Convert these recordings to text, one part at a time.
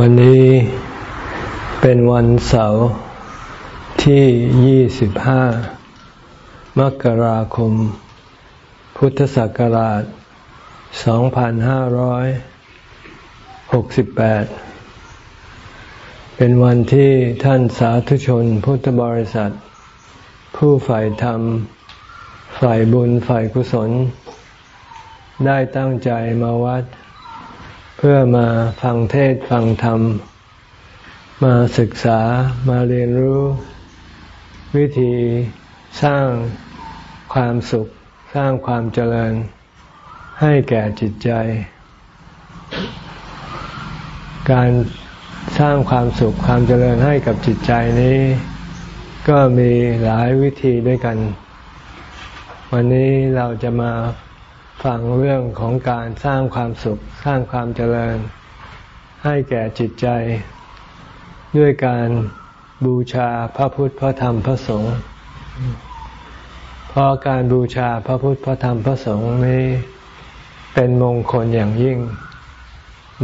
วันนี้เป็นวันเสาร์ที่ 25 มกราคม พุทธศักราช 2568 เป็นวันที่ท่านสาธุชนพุทธบริษัท ผู้ฝ่ายธรรม ฝ่ายบุญฝ่ายกุศล ได้ตั้งใจมาวัด พื่อมาฟังเทศฟังธรรม มาศึกษามาเรียนรู้ วิธีสร้างความสุข สร้างความเจริญ ให้แก่จิตใจ การสร้างความสุขความเจริญให้กับจิตใจนี้ ก็มีหลายวิธีด้วยกัน วันนี้เราจะมา ฟังเรื่องของการสร้างความสุขสร้างความเจริญ ให้แก่จิตใจ ด้วยการบูชาพระพุทธพระธรรมพระสงฆ์เพราะการบูชาพระพุทธพระธรรมพระสงฆ์นี้เป็นมงคลอย่างยิ่ง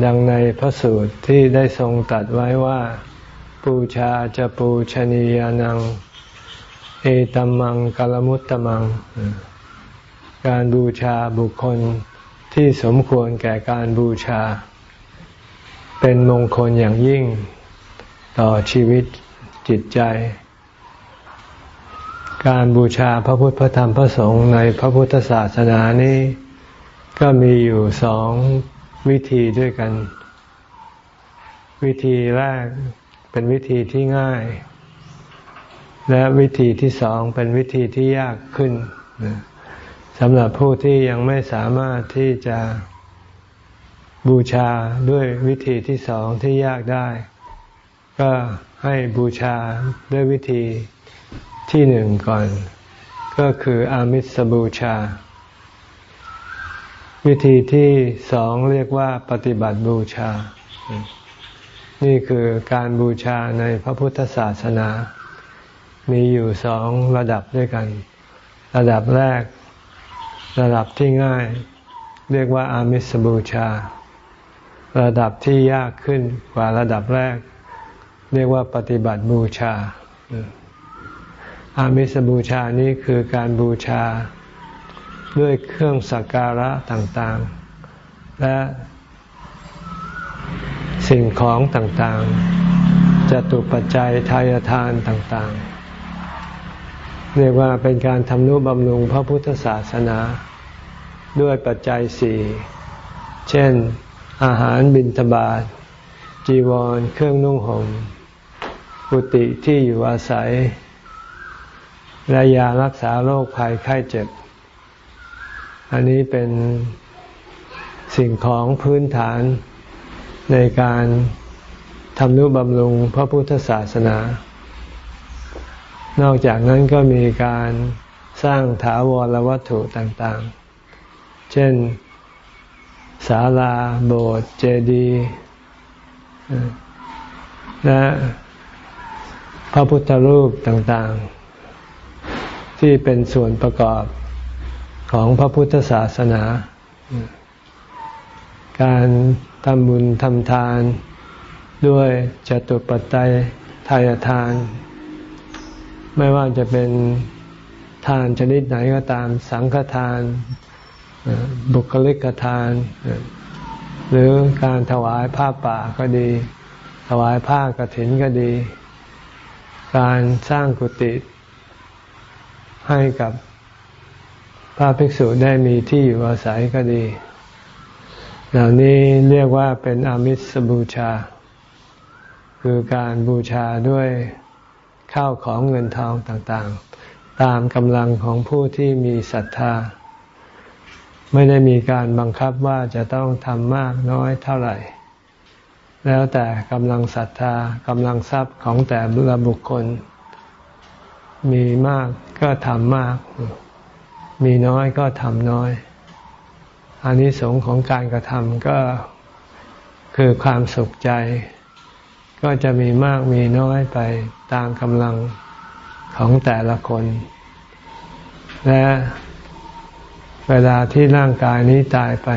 ดังในพระสูตรที่ได้ทรงตัดไว้ว่าปูชาจะปูชนียานัง เอตัมมังกลมุตตมัง การบูชาบุคคลที่สมควรแก่การบูชา เป็นมงคลอย่างยิ่งต่อชีวิตจิตใจ การบูชาพระพุทธพระธรรมพระสงฆ์ในพระพุทธศาสนานี้ ก็มีอยู่สองวิธีด้วยกัน วิธีแรกเป็นวิธีที่ง่าย และวิธีที่สองเป็นวิธีที่ยากขึ้น สำหรับผู้ที่ยังไม่สามารถที่จะบูชาด้วยวิธีที่สองที่ยากได้ ก็ให้บูชาด้วยวิธีที่หนึ่งก่อน ก็คืออามิสบูชา วิธีที่สองเรียกว่าปฏิบัติบูชา นี่คือการบูชาในพระพุทธศาสนา มีอยู่สองระดับด้วยกัน ระดับแรก ระดับที่ง่าย เรียกว่าอามิสบูชา ระดับที่ยากขึ้นกว่าระดับแรก เรียกว่าปฏิบัติบูชา อามิสบูชานี้คือการบูชาด้วยเครื่องสักการะต่างๆ และสิ่งของต่างๆจะตุปัจจัยทายทานต่างๆ เรียกว่าเป็นการทำนุบำรุงพระพุทธศาสนา ด้วยปัจจัยสี่เช่น อาหารบิณฑบาตจีวรเครื่องนุ่งห่มกุฏิที่อยู่อาศัย และยารักษาโรคภัยไข้เจ็บ อันนี้เป็นสิ่งของพื้นฐานในการทำนุบำรุงพระพุทธศาสนา นอกจากนั้นก็มีการสร้างถาวรวัตถุต่างๆ เช่นศาลาโบสถ์เจดีย์และพระพุทธรูปต่างๆ ที่เป็นส่วนประกอบของพระพุทธศาสนา การทำบุญทำทานด้วยจตุปัจจัยทายทาน ไม่ว่าจะเป็นทานชนิดไหนก็ตามสังฆทาน บุคลิกทาน หรือการถวายผ้าป่าก็ดี ถวายผ้ากรถินก็ดี การสร้างกุฏิให้กับพระภิกษุได้มีที่อยู่อาศัยก็ดี เหล่านี้เรียกว่าเป็นอามิสบูชา คือการบูชาด้วย ข้าวของเงินทองต่างๆ ตามกำลังของผู้ที่มีศรัทธา ไม่ได้มีการบังคับว่าจะต้องทำมากน้อยเท่าไหร่ แล้วแต่กำลังศรัทธากำลังทรัพย์ของแต่ละบุคคล มีมากก็ทำมาก มีน้อยก็ทำน้อยอันนี้สงของการกระทำก็คือความสุขใจ ก็จะมีมากมีน้อยไปตามกำลังของแต่ละคน และเวลาที่ร่างกายนี้ตายไป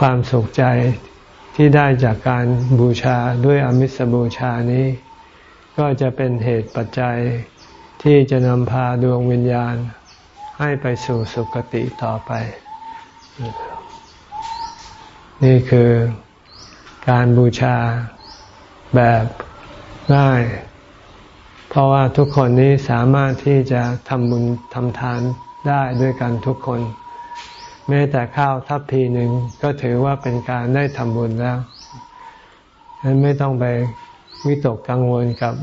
ความสุขใจที่ได้จากการบูชาด้วยอมิสบูชานี้ ก็จะเป็นเหตุปัจจัยที่จะนำพาดวงวิญญาณ ให้ไปสู่สุคติต่อไป นี่คือการบูชา แบบง่าย เพราะว่าทุกคนนี้สามารถที่จะทำบุญทำทานได้ด้วยกันทุกคน แม้แต่ข้าวทัพพีหนึ่งก็ถือว่าเป็นการได้ทำบุญแล้วฉะนั้นไม่ต้องไปวิตกกังวลกับ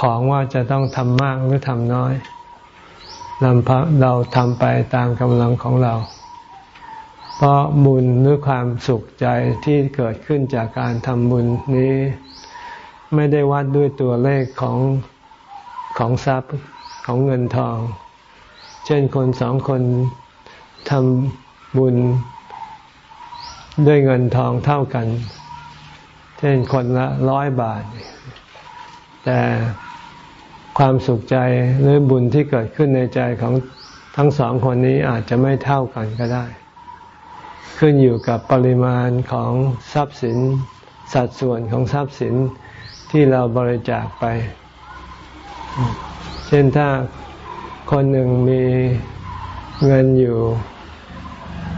ของว่าจะต้องทำมากหรือทำน้อยลำเราทำไปตามกำลังของเรา เพราะบุญหรือความสุขใจที่เกิดขึ้นจากการทำบุญนี้ ไม่ได้วัดด้วยตัวเลขของของทรัพย์ของเงินทอง เช่นคนสองคนทำบุญด้วยเงินทองเท่ากัน เช่นคนละร้อยบาท แต่ความสุขใจหรือบุญที่เกิดขึ้นในใจของทั้งสองคนนี้อาจจะไม่เท่ากันก็ได้ ขึ้นอยู่กับปริมาณของทรัพย์สิน สัดส่วนของทรัพย์สินที่เราบริจาคไป เช่นถ้าคนหนึ่งมีเงินอยู่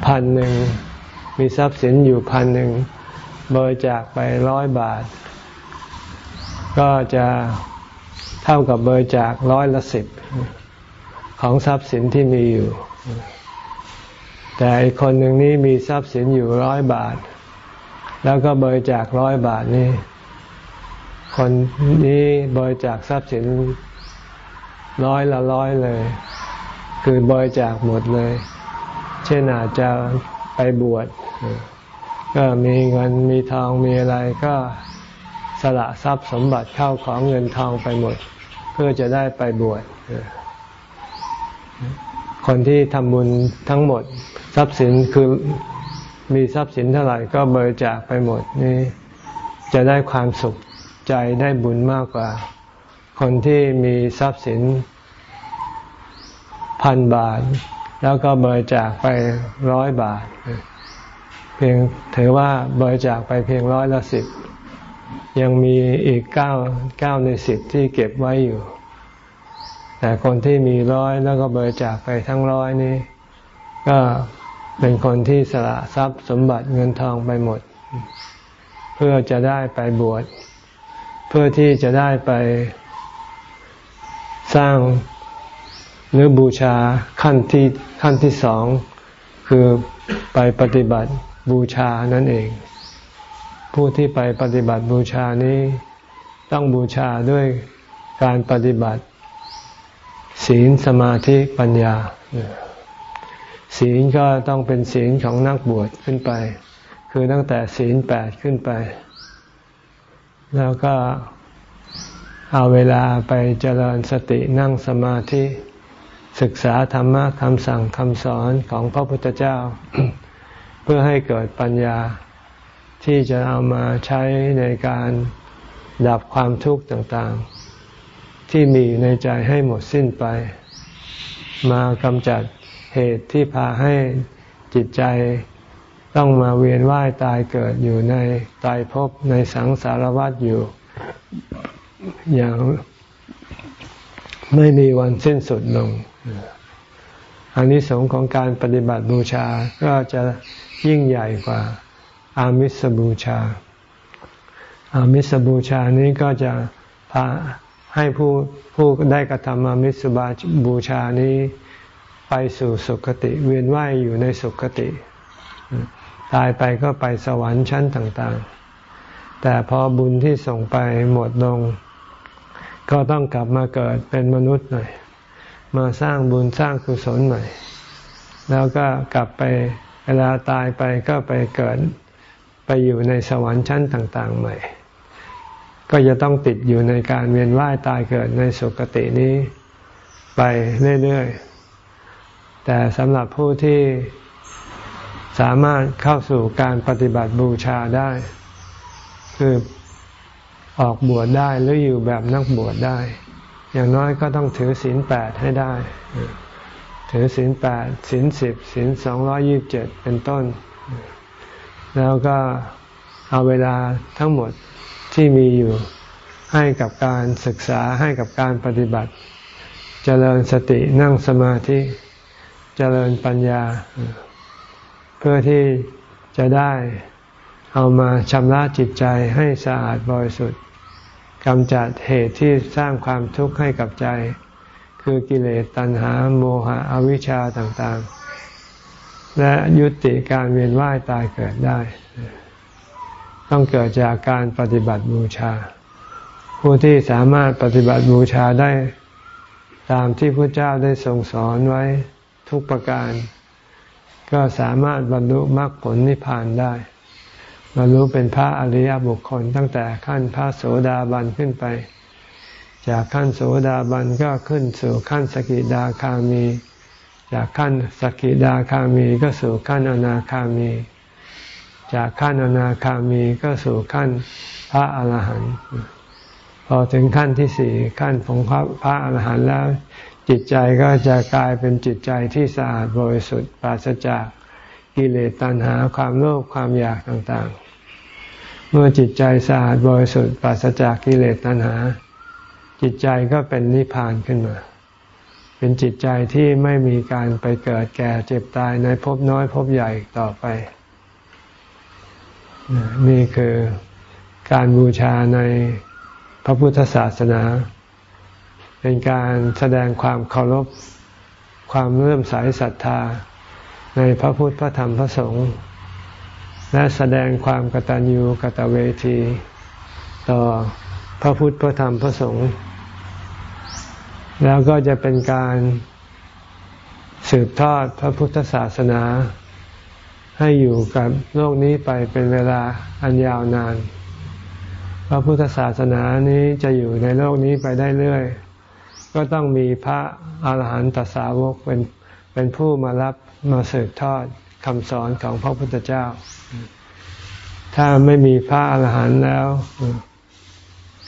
พันหนึ่งมีทรัพย์สินอยู่พันหนึ่งบริจาคไปร้อยบาท ก็จะเท่ากับบริจาคร้อยละสิบของทรัพย์สินที่มีอยู่ แต่อีกคนหนึ่งนี้มีทรัพย์สินอยู่ร้อยบาท แล้วก็บริจาคร้อยบาทนี่คนนี้บริจาคทรัพย์สินร้อยละร้อยเลย คือบริจาคหมดเลย เช่นอาจจะไปบวชก็มีเงินมีทองมีอะไรก็สละทรัพย์สมบัติเข้าของเงินทองไปหมด เพื่อจะได้ไปบวช คนที่ทำบุญทั้งหมดทรัพย์สินคือมีทรัพย์สินเท่าไหร่ก็เบริจาคไปหมดนี่จะได้ความสุขใจได้บุญมากกว่า คนที่มีทรัพย์สินพันบาท แล้วก็เบริจาคไปร้อยบาท เพียงถือว่าเบริจาคไปเพียงร้อยละสิบยังมีอีกเก้าเก้าในสิบที่เก็บไว้อยู่ แต่คนที่มีร้อยแล้วก็บริจาคไปทั้งร้อยนี้ ก็เป็นคนที่สละทรัพย์สมบัติเงินทองไปหมด เพื่อจะได้ไปบวช เพื่อที่จะได้ไปสร้างหรือบูชาขั้นที่ขั้นที่สอง คือไปปฏิบัติบูชานั่นเอง ผู้ที่ไปปฏิบัติบูชานี้ ต้องบูชาด้วยการปฏิบัติ ศีลสมาธิปัญญา ศีลก็ต้องเป็นศีลของนักบวชขึ้นไป คือตั้งแต่ศีลแปดขึ้นไป แล้วก็เอาเวลาไปเจริญสตินั่งสมาธิ ศึกษาธรรมะคำสั่งคำสอนของพระพุทธเจ้า เพื่อให้เกิดปัญญาที่จะเอามาใช้ในการดับความทุกข์ต่างๆ ที่มีในใจให้หมดสิ้นไป มากำจัดเหตุที่พาให้จิตใจต้องมาเวียนว่ายตายเกิดอยู่ในตายภพในสังสารวัฏอยู่ อย่างไม่มีวันสิ้นสุดลงอันนี้สงของการปฏิบัติบูชาก็จะยิ่งใหญ่กว่า อามิสบูชา อามิสบูชานี้ก็จะพา ให้ผู้ผู้ได้กระทำอามิสบาบูชานี้ไปสู่สุคติ เวียนว่ายอยู่ในสุคติ ตายไปก็ไปสวรรค์ชั้นต่างๆ แต่พอบุญที่ส่งไปหมดลง ก็ต้องกลับมาเกิดเป็นมนุษย์หน่อย มาสร้างบุญสร้างกุศลหม่อย แล้วก็กลับไปเวลาตายไปก็ไปเกิดไปอยู่ในสวรรค์ชั้นต่าง ๆ ใหม่ ก็จะต้องติดอยู่ในการเวียนว่ายตายเกิดในสุคตินี้ไปเรื่อยๆ แต่สำหรับผู้ที่สามารถเข้าสู่การปฏิบัติบูชาได้ คือออกบวชได้หรืออยู่แบบนักบวชได้ อย่างน้อยก็ต้องถือศีลแปดให้ได้ ถือศีลแปดศีลสิบศีลสองร้อยี่บเจ็ดเป็นต้น แล้วก็เอาเวลาทั้งหมด ที่มีอยู่ให้กับการศึกษาให้กับการปฏิบัติเจริญสตินั่งสมาธิเจริญปัญญา เพื่อที่จะได้เอามาชำระจิตใจให้สะอาดบริสุทธิ์กำจัดเหตุที่สร้างความทุกข์ให้กับใจ คือกิเลสตัณหาโมหะอวิชชาต่างๆ และยุติการเวียนว่ายตายเกิดได้ ต้องเกิดจากการปฏิบัติบูชา ผู้ที่สามารถปฏิบัติบูชาได้ตามที่พระเจ้าได้ทรงสอนไว้ทุกประการ ก็สามารถบรรลุมรรคผลนิพพานได้บรรลุเป็นพระอริยบุคคลตั้งแต่ขั้นพระโสดาบันขึ้นไป จากขั้นโสดาบันก็ขึ้นสู่ขั้นสกิดาคามี จากขั้นสกิดาคามีก็สู่ขั้นอนาคามี จากขั้นอนาคามีก็สู่ขั้นพระอรหันต์พอถึงขั้นที่สี่ขั้นของพระพระอรหันต์แล้ว จิตใจก็จะกลายเป็นจิตใจที่สะอาดบริสุทธิ์ปราศจากกิเลสตัณหาความโลภความอยากต่างๆ เมื่อจิตใจสะอาดบริสุทธิ์ปราศจากกิเลสตัณหา จิตใจก็เป็นนิพพานขึ้นมา เป็นจิตใจที่ไม่มีการไปเกิดแก่เจ็บตายในภพน้อยภพใหญ่ต่อไป นี่คือการบูชาในพระพุทธศาสนา เป็นการแสดงความเคารพความเลื่อมใสศรัทธา ในพระพุทธพระธรรมพระสงฆ์และแสดงความกตัญญูกตเวที ต่อพระพุทธพระธรรมพระสงฆ์แล้วก็จะเป็นการสืบทอดพระพุทธศาสนา ให้อยู่กับโลกนี้ไปเป็นเวลาอันยาวนาน พระพุทธศาสนานี้จะอยู่ในโลกนี้ไปได้เรื่อย ก็ต้องมีพระอาหารหันตสาวกเป็นเป็นผู้มารับมาสืบทอดคำสอนของพระพุทธเจ้า ถ้าไม่มีพระอาหารหันต์แล้ว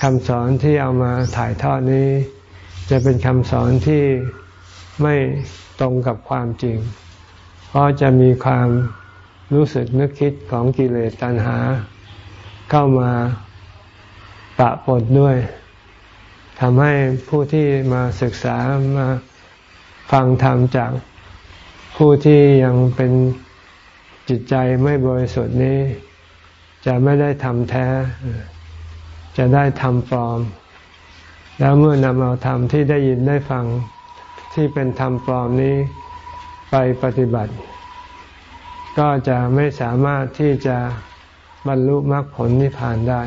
คำสอนที่เอามาถ่ายทอดนี้ จะเป็นคำสอนที่ไม่ตรงกับความจริง เพราะจะมีความ รู้สึกนึกคิดของกิเลสตัณหา เข้ามาปะปนด้วยทำให้ผู้ที่มาศึกษามาฟังธรรมจากผู้ที่ยังเป็นจิตใจไม่บริสุทธิ์นี้ จะไม่ได้ทำแท้ จะได้ทำปลอม แล้วเมื่อนำเอาธรรมที่ได้ยินได้ฟังที่เป็นธรรมปลอมนี้ไปปฏิบัติ ก็จะไม่สามารถที่จะบรรลุมรรคผลนิพพานได้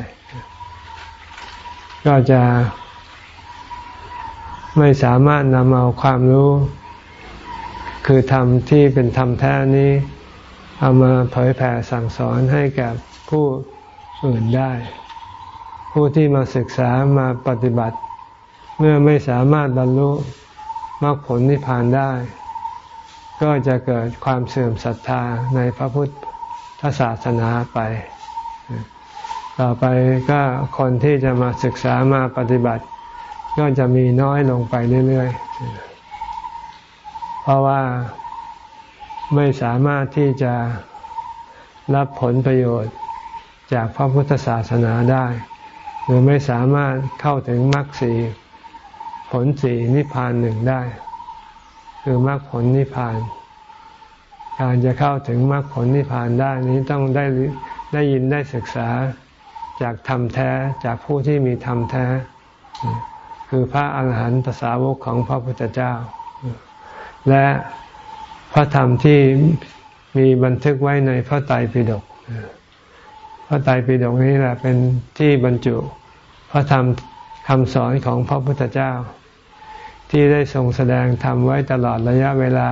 ก็จะไม่สามารถนำเอาความรู้ คือธรรมที่เป็นธรรมแท้นี้ เอามาเผยแผ่สั่งสอนให้กับผู้อื่นได้ ผู้ที่มาศึกษามาปฏิบัติ เมื่อไม่สามารถบรรลุมรรคผลนิพพานได้ ก็จะเกิดความเสื่อมศรัทธาในพระพุทธศาสนาไป ต่อไปก็คนที่จะมาศึกษามาปฏิบัติ ก็จะมีน้อยลงไปเรื่อยๆ เพราะว่าไม่สามารถที่จะรับผลประโยชน์จากพระพุทธศาสนาได้ หรือไม่สามารถเข้าถึงมรรคสีผลสีนิพพานหนึ่งได้ คือมรรคผลนิพพาน การจะเข้าถึงมรรคผลนิพพานได้นี้ต้องได้ได้ยินได้ศึกษาจากธรรมแท้จากผู้ที่มีธรรมแท้ คือพระอาหารหันตสาวกของพระพุทธเจ้า และพระธรรมที่มีบันทึกไว้ในพระไตรปิฎกพระไตรปิฎกนี้แหละเป็นที่บรรจุ พระธรรมคำสอนของพระพุทธเจ้า ที่ได้ทรงแสดงธรรมไว้ตลอดระยะเวลา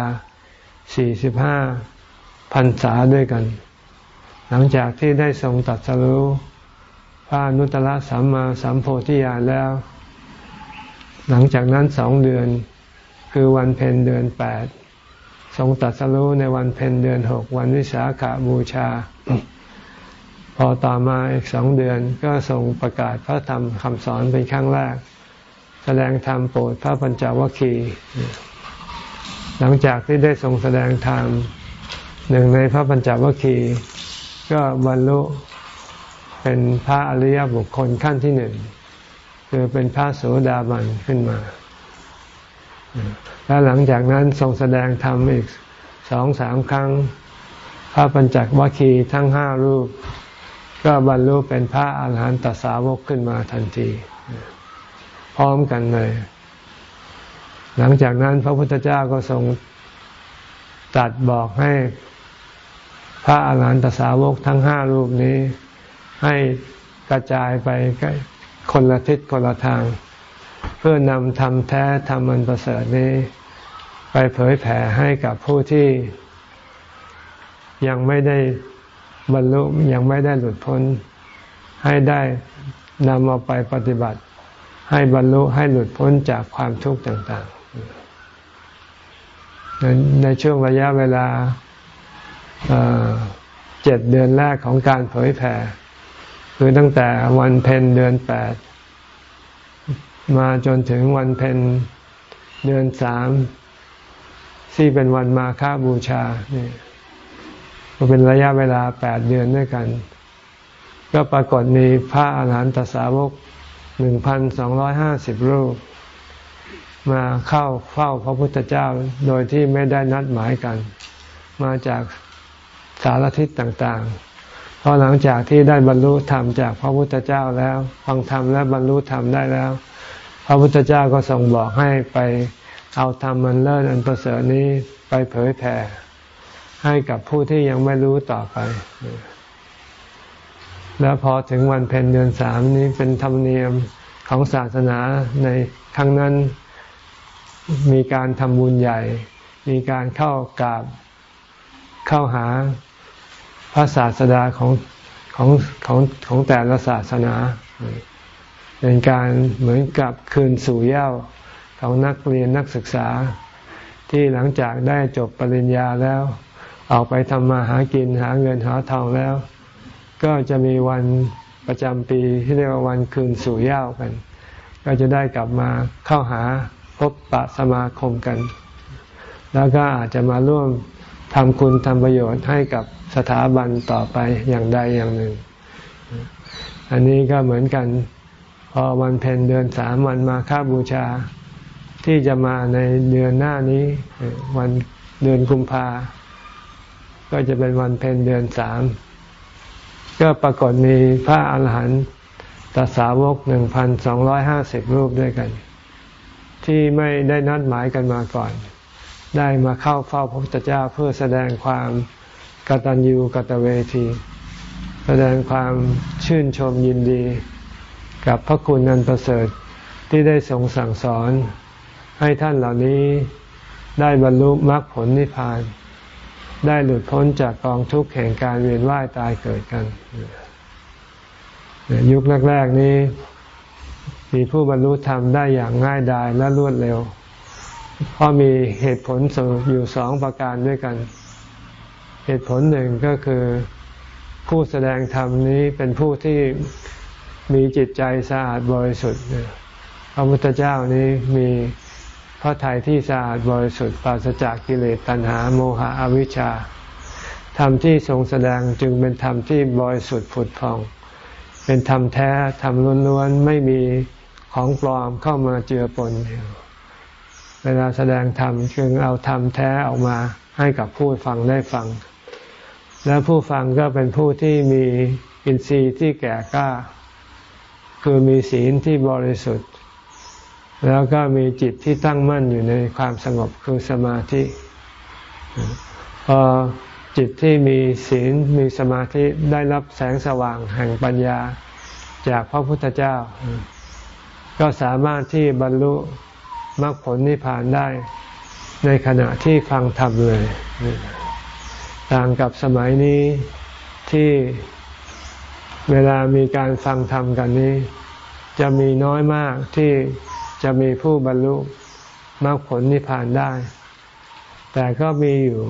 45 พรรษาด้วยกัน หลังจากที่ได้ทรงตัดสรู้พระนุตตรสัมมาสัมโพธิญาณแล้ว หลังจากนั้นสองเดือนคือวันเพ็ญเดือนแปดทรงตัดสรู้ในวันเพ็ญเดือนหกวันวิสาขาบูชา พอต่อมาอีกสองเดือนก็ทรงประกาศพระธรรมคำสอนเป็นครั้งแรก ดงธรรมโปรดพระปัญจวัคคีย์หลังจากที่ได้ทรงแสดงธรรมหนึ่งในพระปัญจวัคคีย์ก็บรรลุเป็นพระอริยบุคคลขั้นที่หนึ่งคือเป็นพระโสดาบันขึ้นมา แล้วหลังจากนั้นทรงแสดงธรรมอีกสองสามครั้ง พระปัญจวัคคีย์ทั้งห้ารูป ก็บรรลุเป็นพระอาหารหันตสาวกขึ้นมาทันที ร้อมกันเลย หลังจากนั้นพระพุทธเจ้าก็ทรงตัดบอกให้พระอาหารหันตสาวกทั้งห้ารูปนี้ ให้กระจายไปคนละทิศคนละทาง เพื่อนำธรรมแท้ธรรมอันประเสริฐนี้ ไปเผยแผ่ให้กับผู้ที่ ยังไม่ได้บรรลุยังไม่ได้หลุดพ้น ให้ได้นำเอาไปปฏิบัติ ให้บรรลุให้หลุดพ้นจากความทุกข์ต่างๆ ในช่วงระยะเวลาเจ็ดเดือนแรกของการเผยแผ่ คือตั้งแต่วันเพ็ญเดือนแปดมาจนถึงวันเพ็ญเดือนสามที่เป็นวันมาฆบูชาเนี่ยเป็นระยะเวลาแปดเดือนด้วยกัน ก็ปรากฏมีพระอาหารหันตสาวก หนึ่งพันสองร้อยห้าสิบรูป มาเข้าเฝ้าพระพุทธเจ้าโดยที่ไม่ได้นัดหมายกัน มาจากสารทิศต่างๆพอหลังจากที่ได้บรรลุธรรมจากพระพุทธเจ้าแล้ว ฟังธรรมและบรรลุธรรมได้แล้ว พระพุทธเจ้าก็ทรงบอกให้ไปเอาธรรมมันเลิศอันประเสริฐนี้ไปเผยแผ่ให้กับผู้ที่ยังไม่รู้ต่อไป แล้วพอถึงวันเพ็ญเดือนสามนี้เป็นธรรมเนียมของศาสนาในครั้งนั้นมีการทำบุญใหญ่ มีการเข้ากราบเข้าหาพระศาสดาของของของของแต่ละศาสนาเป็นการเหมือนกับคืนสู่เย้าของนักเรียนนักศึกษา ที่หลังจากได้จบปริญญาแล้ว ออกไปทำมาหากินหาเงินหาทองแล้ว ก็จะมีวันประจำปีที่เรียกว่าวันคืนสู่เย้ากัน ก็จะได้กลับมาเข้าหาพบปะสมาคมกัน แล้วก็อาจจะมาร่วมทำคุณทำประโยชน์ให้กับสถาบันต่อไปอย่างใดอย่างหนึ่ง อันนี้ก็เหมือนกัน พอวันเพ็ญเดือนสามวันมาค่าบูชา ที่จะมาในเดือนหน้านี้ วันเดือนกุมภาก็จะเป็นวันเพ็ญเดือนสาม ก็ปรากฏมีพระอาหารหันตสาวกหนึ่งพันสองร้อยห้าสิบรูปด้วยกัน ที่ไม่ได้นัดหมายกันมาก่อน ได้มาเข้าเฝ้าพระพุทธเจ้าเพื่อแสดงความกตัญญูกตเวที แสดงความชื่นชมยินดี กับพระคุณนันประเสริฐที่ได้ทรงสั่งสอนให้ท่านเหล่านี้ได้บรรลุมรรคผลนิพพาน ได้หลุดพ้นจากกองทุกข์แห่งการเวียนว่ายตายเกิดกัน ยุคแรกๆนี้ มีผู้บรรลุธรรมได้อย่างง่ายดายและรวดเร็ว เพราะมีเหตุผลอยู่สองประการด้วยกัน เหตุผลหนึ่งก็คือผู้แสดงธรรมนี้เป็นผู้ที่มีจิตใจสะอาดบริสุทธิ์พระพุทธเจ้านี้มี พระทัยที่สะอาดบริสุทธิ์ปราศจากกิเลสตัณหาโมหะอวิชชาธรรมที่ทรงแสดงจึงเป็นธรรมที่บริสุทธิ์ผุดพอง เป็นธรรมแท้ธรรมล้วนๆไม่มีของปลอมเข้ามาเจือปนเวลาแสดงธรรมจึงเอาธรรมแท้ออกมาให้กับผู้ฟังได้ฟัง และผู้ฟังก็เป็นผู้ที่มีอินทรีย์ที่แก่กล้า คือมีศีลที่บริสุทธิ์ แล้วก็มีจิตที่ตั้งมั่นอยู่ในความสงบคือสมาธิ พอจิตที่มีศีลมีสมาธิได้รับแสงสว่างแห่งปัญญาจากพระพุทธเจ้า ก็สามารถที่บรรลุมรรคผลนิพพานได้ในขณะที่ฟังธรรมเลย ต่างกับสมัยนี้ที่เวลามีการฟังธรรมกันนี้ จะมีน้อยมากที่ จะมีผู้บรรลุมรรคผลนิพพานได้ แต่ก็มีอยู่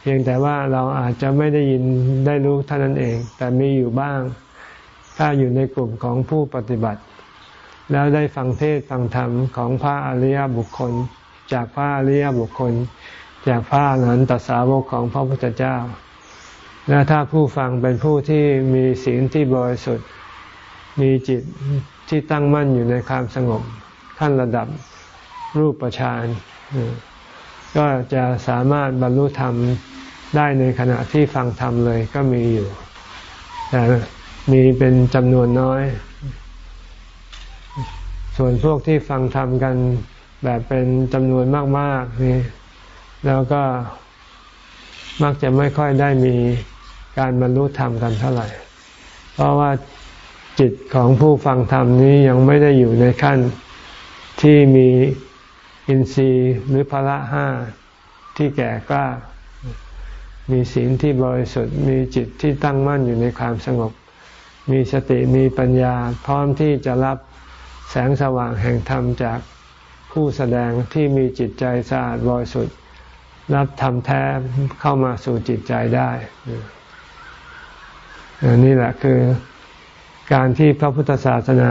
เพียงแต่ว่าเราอาจจะไม่ได้ยินได้รู้เท่านั้นเอง แต่มีอยู่บ้าง ถ้าอยู่ในกลุ่มของผู้ปฏิบัติ แล้วได้ฟังเทศฟังธรรมของพระอริยบุคคล จากพระอริยบุคคล จากพระอรหันตสาวกของพระพุทธเจ้าและถ้าผู้ฟังเป็นผู้ที่มีศีลที่บริสุทธิ์ มีจิตที่ตั้งมั่นอยู่ในความสงบ ขั้นระดับรูปฌานก็จะสามารถบรรลุธรรมได้ในขณะที่ฟังธรรมเลยก็มีอยู่ แต่มีเป็นจำนวนน้อย ส่วนพวกที่ฟังธรรมกันแบบเป็นจำนวนมาก ๆ นี่ แล้วก็มักจะไม่ค่อยได้มีการบรรลุธรรมกันเท่าไหร่ เพราะว่าจิตของผู้ฟังธรรมนี้ยังไม่ได้อยู่ในขั้น ที่มีอินทรีย์หรือพละห้าที่แก่กล้า มีศีลที่บริสุทธิ์ มีจิตที่ตั้งมั่นอยู่ในความสงบ มีสติมีปัญญา พร้อมที่จะรับแสงสว่างแห่งธรรมจากผู้แสดงที่มีจิตใจสะอาดบริสุทธิ์รับธรรมแท้เข้ามาสู่จิตใจได้นี่แหละคือการที่พระพุทธศาสนา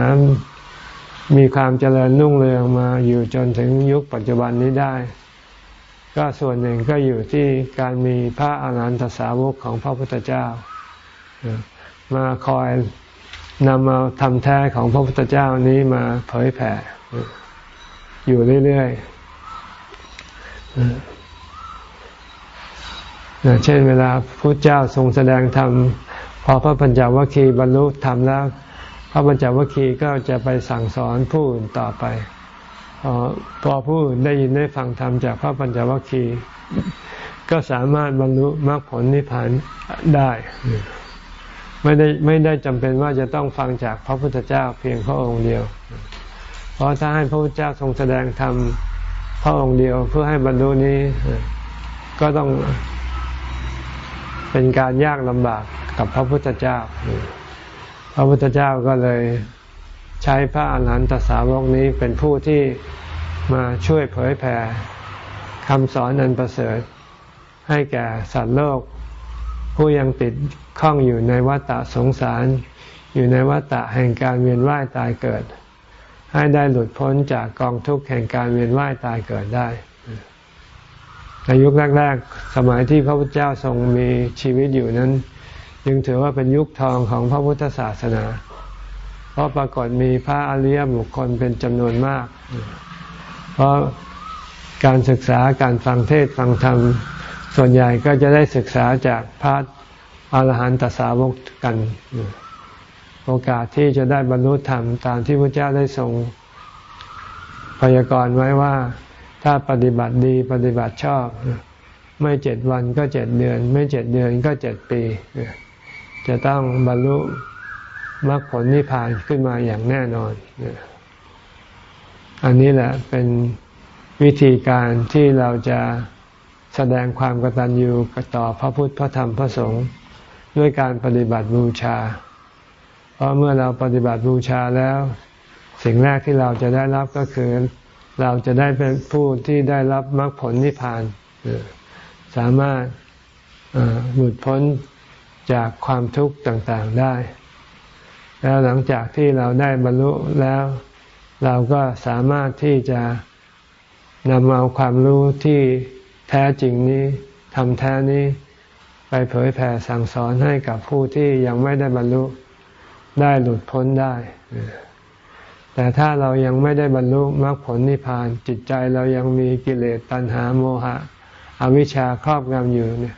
มีความเจริญรุ่งเรืองมาอยู่จนถึงยุคปัจจุบันนี้ได้ ก็ส่วนหนึ่งก็อยู่ที่การมีพระอาหารหันตสาวกของพระพุทธเจ้า มาคอยนำเอาธรรมแท้ของพระพุทธเจ้านี้มาเผยแผ่ อยู่เรื่อยๆเช่นเวลาพระเจ้าทรงแสดงธรรมพอพระปัญจวัคคีย์บรรลุธรรมแล้ว พระปัญจวัคคีย์ก็จะไปสั่งสอนผู้อื่นต่อไปพอผู้อื่นได้ยินได้ฟังธรรมจากพระปัญจวัคคีย์ก็สามารถบรรลุมรรคผลนิพพานได้ ไม่ได้ไม่ได้จำเป็นว่าจะต้องฟังจากพระพุทธเจ้าเพียงพระองค์เดียว เพราะถ้าให้พระพุทธเจ้าทรงแสดงธรรมพระองค์เดียวเพื่อให้บรรลุนี้ ก็ต้องเป็นการยากลำบากกับพระพุทธเจ้า พระพุทธเจ้าก็เลยใช้พระอรหันตสาวกนี้เป็นผู้ที่มาช่วยเผยแผ่คำสอนอันประเสริฐ ให้แก่สัตว์โลก ผู้ยังติดข้องอยู่ในวัฏสงสาร อยู่ในวัฏแห่งการเวียนว่ายตายเกิด ให้ได้หลุดพ้นจากกองทุกข์แห่งการเวียนว่ายตายเกิดได้ในยุคแรก ๆ สมัยที่พระพุทธเจ้าทรงมีชีวิตอยู่นั้น จึงถือว่าเป็นยุคทองของพระพุทธศาสนา เพราะปรากฏมีพระอริยบุคคลเป็นจำนวนมาก เพราะการศึกษาการฟังเทศฟังธรรม ส่วนใหญ่ก็จะได้ศึกษาจากพระอรหันตสาวกกัน โอกาสที่จะได้บรรลุธรรมตามที่พระเจ้าได้ทรงพยากรณ์ไว้ว่าถ้าปฏิบัติดีปฏิบัติชอบ ไม่เจ็ดวันก็เจ็ดเดือน ไม่เจ็ดเดือนก็เจ็ดปี จะต้องบรรลุมรรคผลนิพพานขึ้นมาอย่างแน่นอน อันนี้แหละเป็นวิธีการที่เราจะแสดงความกตัญญูต่อพระพุทธพระธรรมพระสงฆ์ด้วยการปฏิบัติบูชา เพราะเมื่อเราปฏิบัติบูชาแล้ว สิ่งแรกที่เราจะได้รับก็คือ เราจะได้เป็นผู้ที่ได้รับมรรคผลนิพพานสามารถหลุดพ้น จากความทุกข์ต่างๆได้ แล้วหลังจากที่เราได้บรรลุแล้ว เราก็สามารถที่จะนำเอาความรู้ที่แท้จริงนี้ทำแท้นี้ไปเผยแผ่สั่งสอนให้กับผู้ที่ยังไม่ได้บรรลุได้หลุดพ้นได้ แต่ถ้าเรายังไม่ได้บรรลุมรรคผลนิพพานจิตใจเรายังมีกิเลสตัณหาโมหะ อวิชชาครอบงำอยู่เนี่ย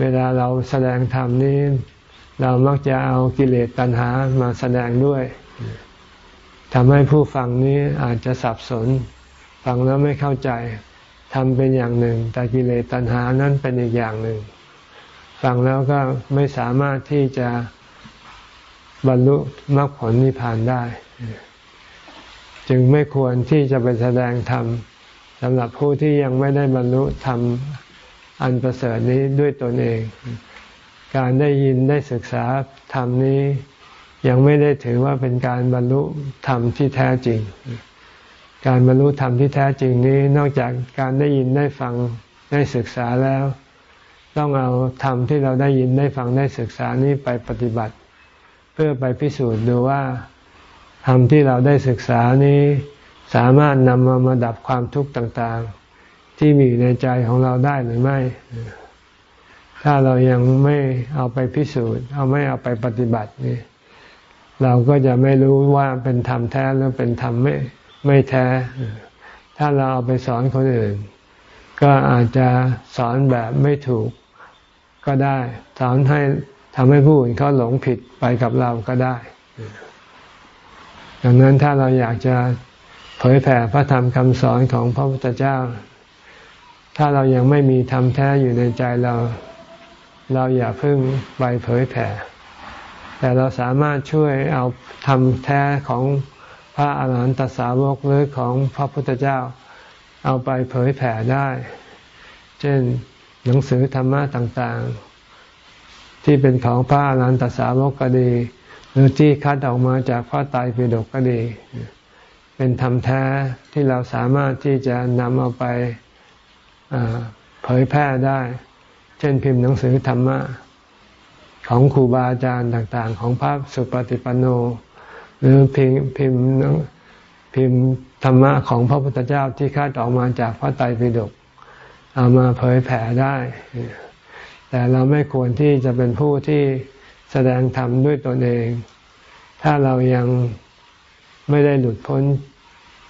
เวลาเราแสดงธรรมนี้เรามักจะเอากิเลสตัณหามาแสดงด้วยทำให้ผู้ฟังนี้อาจจะสับสน ฟังแล้วไม่เข้าใจทำเป็นอย่างหนึ่ง แต่กิเลสตัณหานั้นเป็นอีกอย่างหนึ่ง ฟังแล้วก็ไม่สามารถที่จะบรรลุมรรคผลนิพพานได้ จึงไม่ควรที่จะไปแสดงธรรมสำหรับผู้ที่ยังไม่ได้บรรลุธรรม อันประเสริฐนี้ด้วยตนเอง การได้ยินได้ศึกษาธรรมนี้ยังไม่ได้ถือว่าเป็นการบรรลุธรรมที่แท้จริง การบรรลุธรรมที่แท้จริงนี้นอกจากการได้ยินได้ฟังได้ศึกษาแล้ว ต้องเอาธรรมที่เราได้ยินได้ฟังได้ศึกษานี้ไปปฏิบัติ เพื่อไปพิสูจน์ดูว่าธรรมที่เราได้ศึกษานี้สามารถนำมามาดับความทุกข์ต่างๆ ที่มีในใจของเราได้หรือไม่ ถ้าเรายังไม่เอาไปพิสูจน์ เอาไม่เอาไปปฏิบัตินี่เราก็จะไม่รู้ว่าเป็นธรรมแท้หรือเป็นธรรมไม่ไม่แท้ ถ้าเราเอาไปสอนคนอื่น ก็อาจจะสอนแบบไม่ถูกก็ได้ สอนให้ทำให้ผู้อื่นเขาหลงผิดไปกับเราก็ได้ ดังนั้นถ้าเราอยากจะเผยแผ่พระธรรมคำสอนของพระพุทธเจ้า ถ้าเรายังไม่มีธรรมแท้อยู่ในใจเรา เราอย่าเพิ่งไปเผยแผ่ แต่เราสามารถช่วยเอาธรรมแท้ของพระอาหารหันตสาวกหรือของพระพุทธเจ้า เอาไปเผยแผ่ได้ เช่นหนังสือธรรมะต่างๆ ที่เป็นของพระอาหารหันตสาวกก็ดี หรือที่คัดออกมาจากพระไตรปิฎกก็ดี เป็นธรรมแท้ที่เราสามารถที่จะนำเอาไป เผยแพร่ได้ เช่นพิมพ์หนังสือธรรมะ ของครูบาอาจารย์ต่างๆ ของพระสุปฏิปันโน หรือพิมพ์พิมพ์พิมพ์ธรรมะของพระพุทธเจ้าที่คัดออกมาจากพระไตรปิฎกเอามาเผยแผ่ได้ แต่เราไม่ควรที่จะเป็นผู้ที่แสดงธรรมด้วยตนเอง ถ้าเรายังไม่ได้หลุดพ้น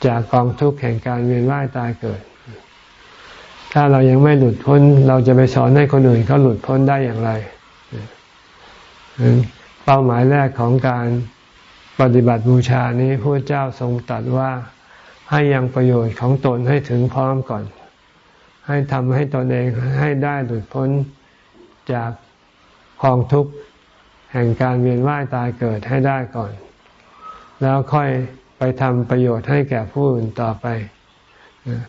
จากกองทุกข์แห่งการเวียนว่ายตายเกิด ถ้าเรายังไม่หลุดพ้น เราจะไปสอนให้คนอื่นเขาหลุดพ้นได้อย่างไร เป้าหมายแรกของการปฏิบัติบูชานี้พระเจ้าทรงตรัสว่าให้ยังประโยชน์ของตนให้ถึงพร้อมก่อน ให้ทำให้ตนเองให้ได้หลุดพ้นจากกองทุกข์แห่งการเวียนว่ายตายเกิดให้ได้ก่อน แล้วค่อยไปทำประโยชน์ให้แก่ผู้อื่นต่อไป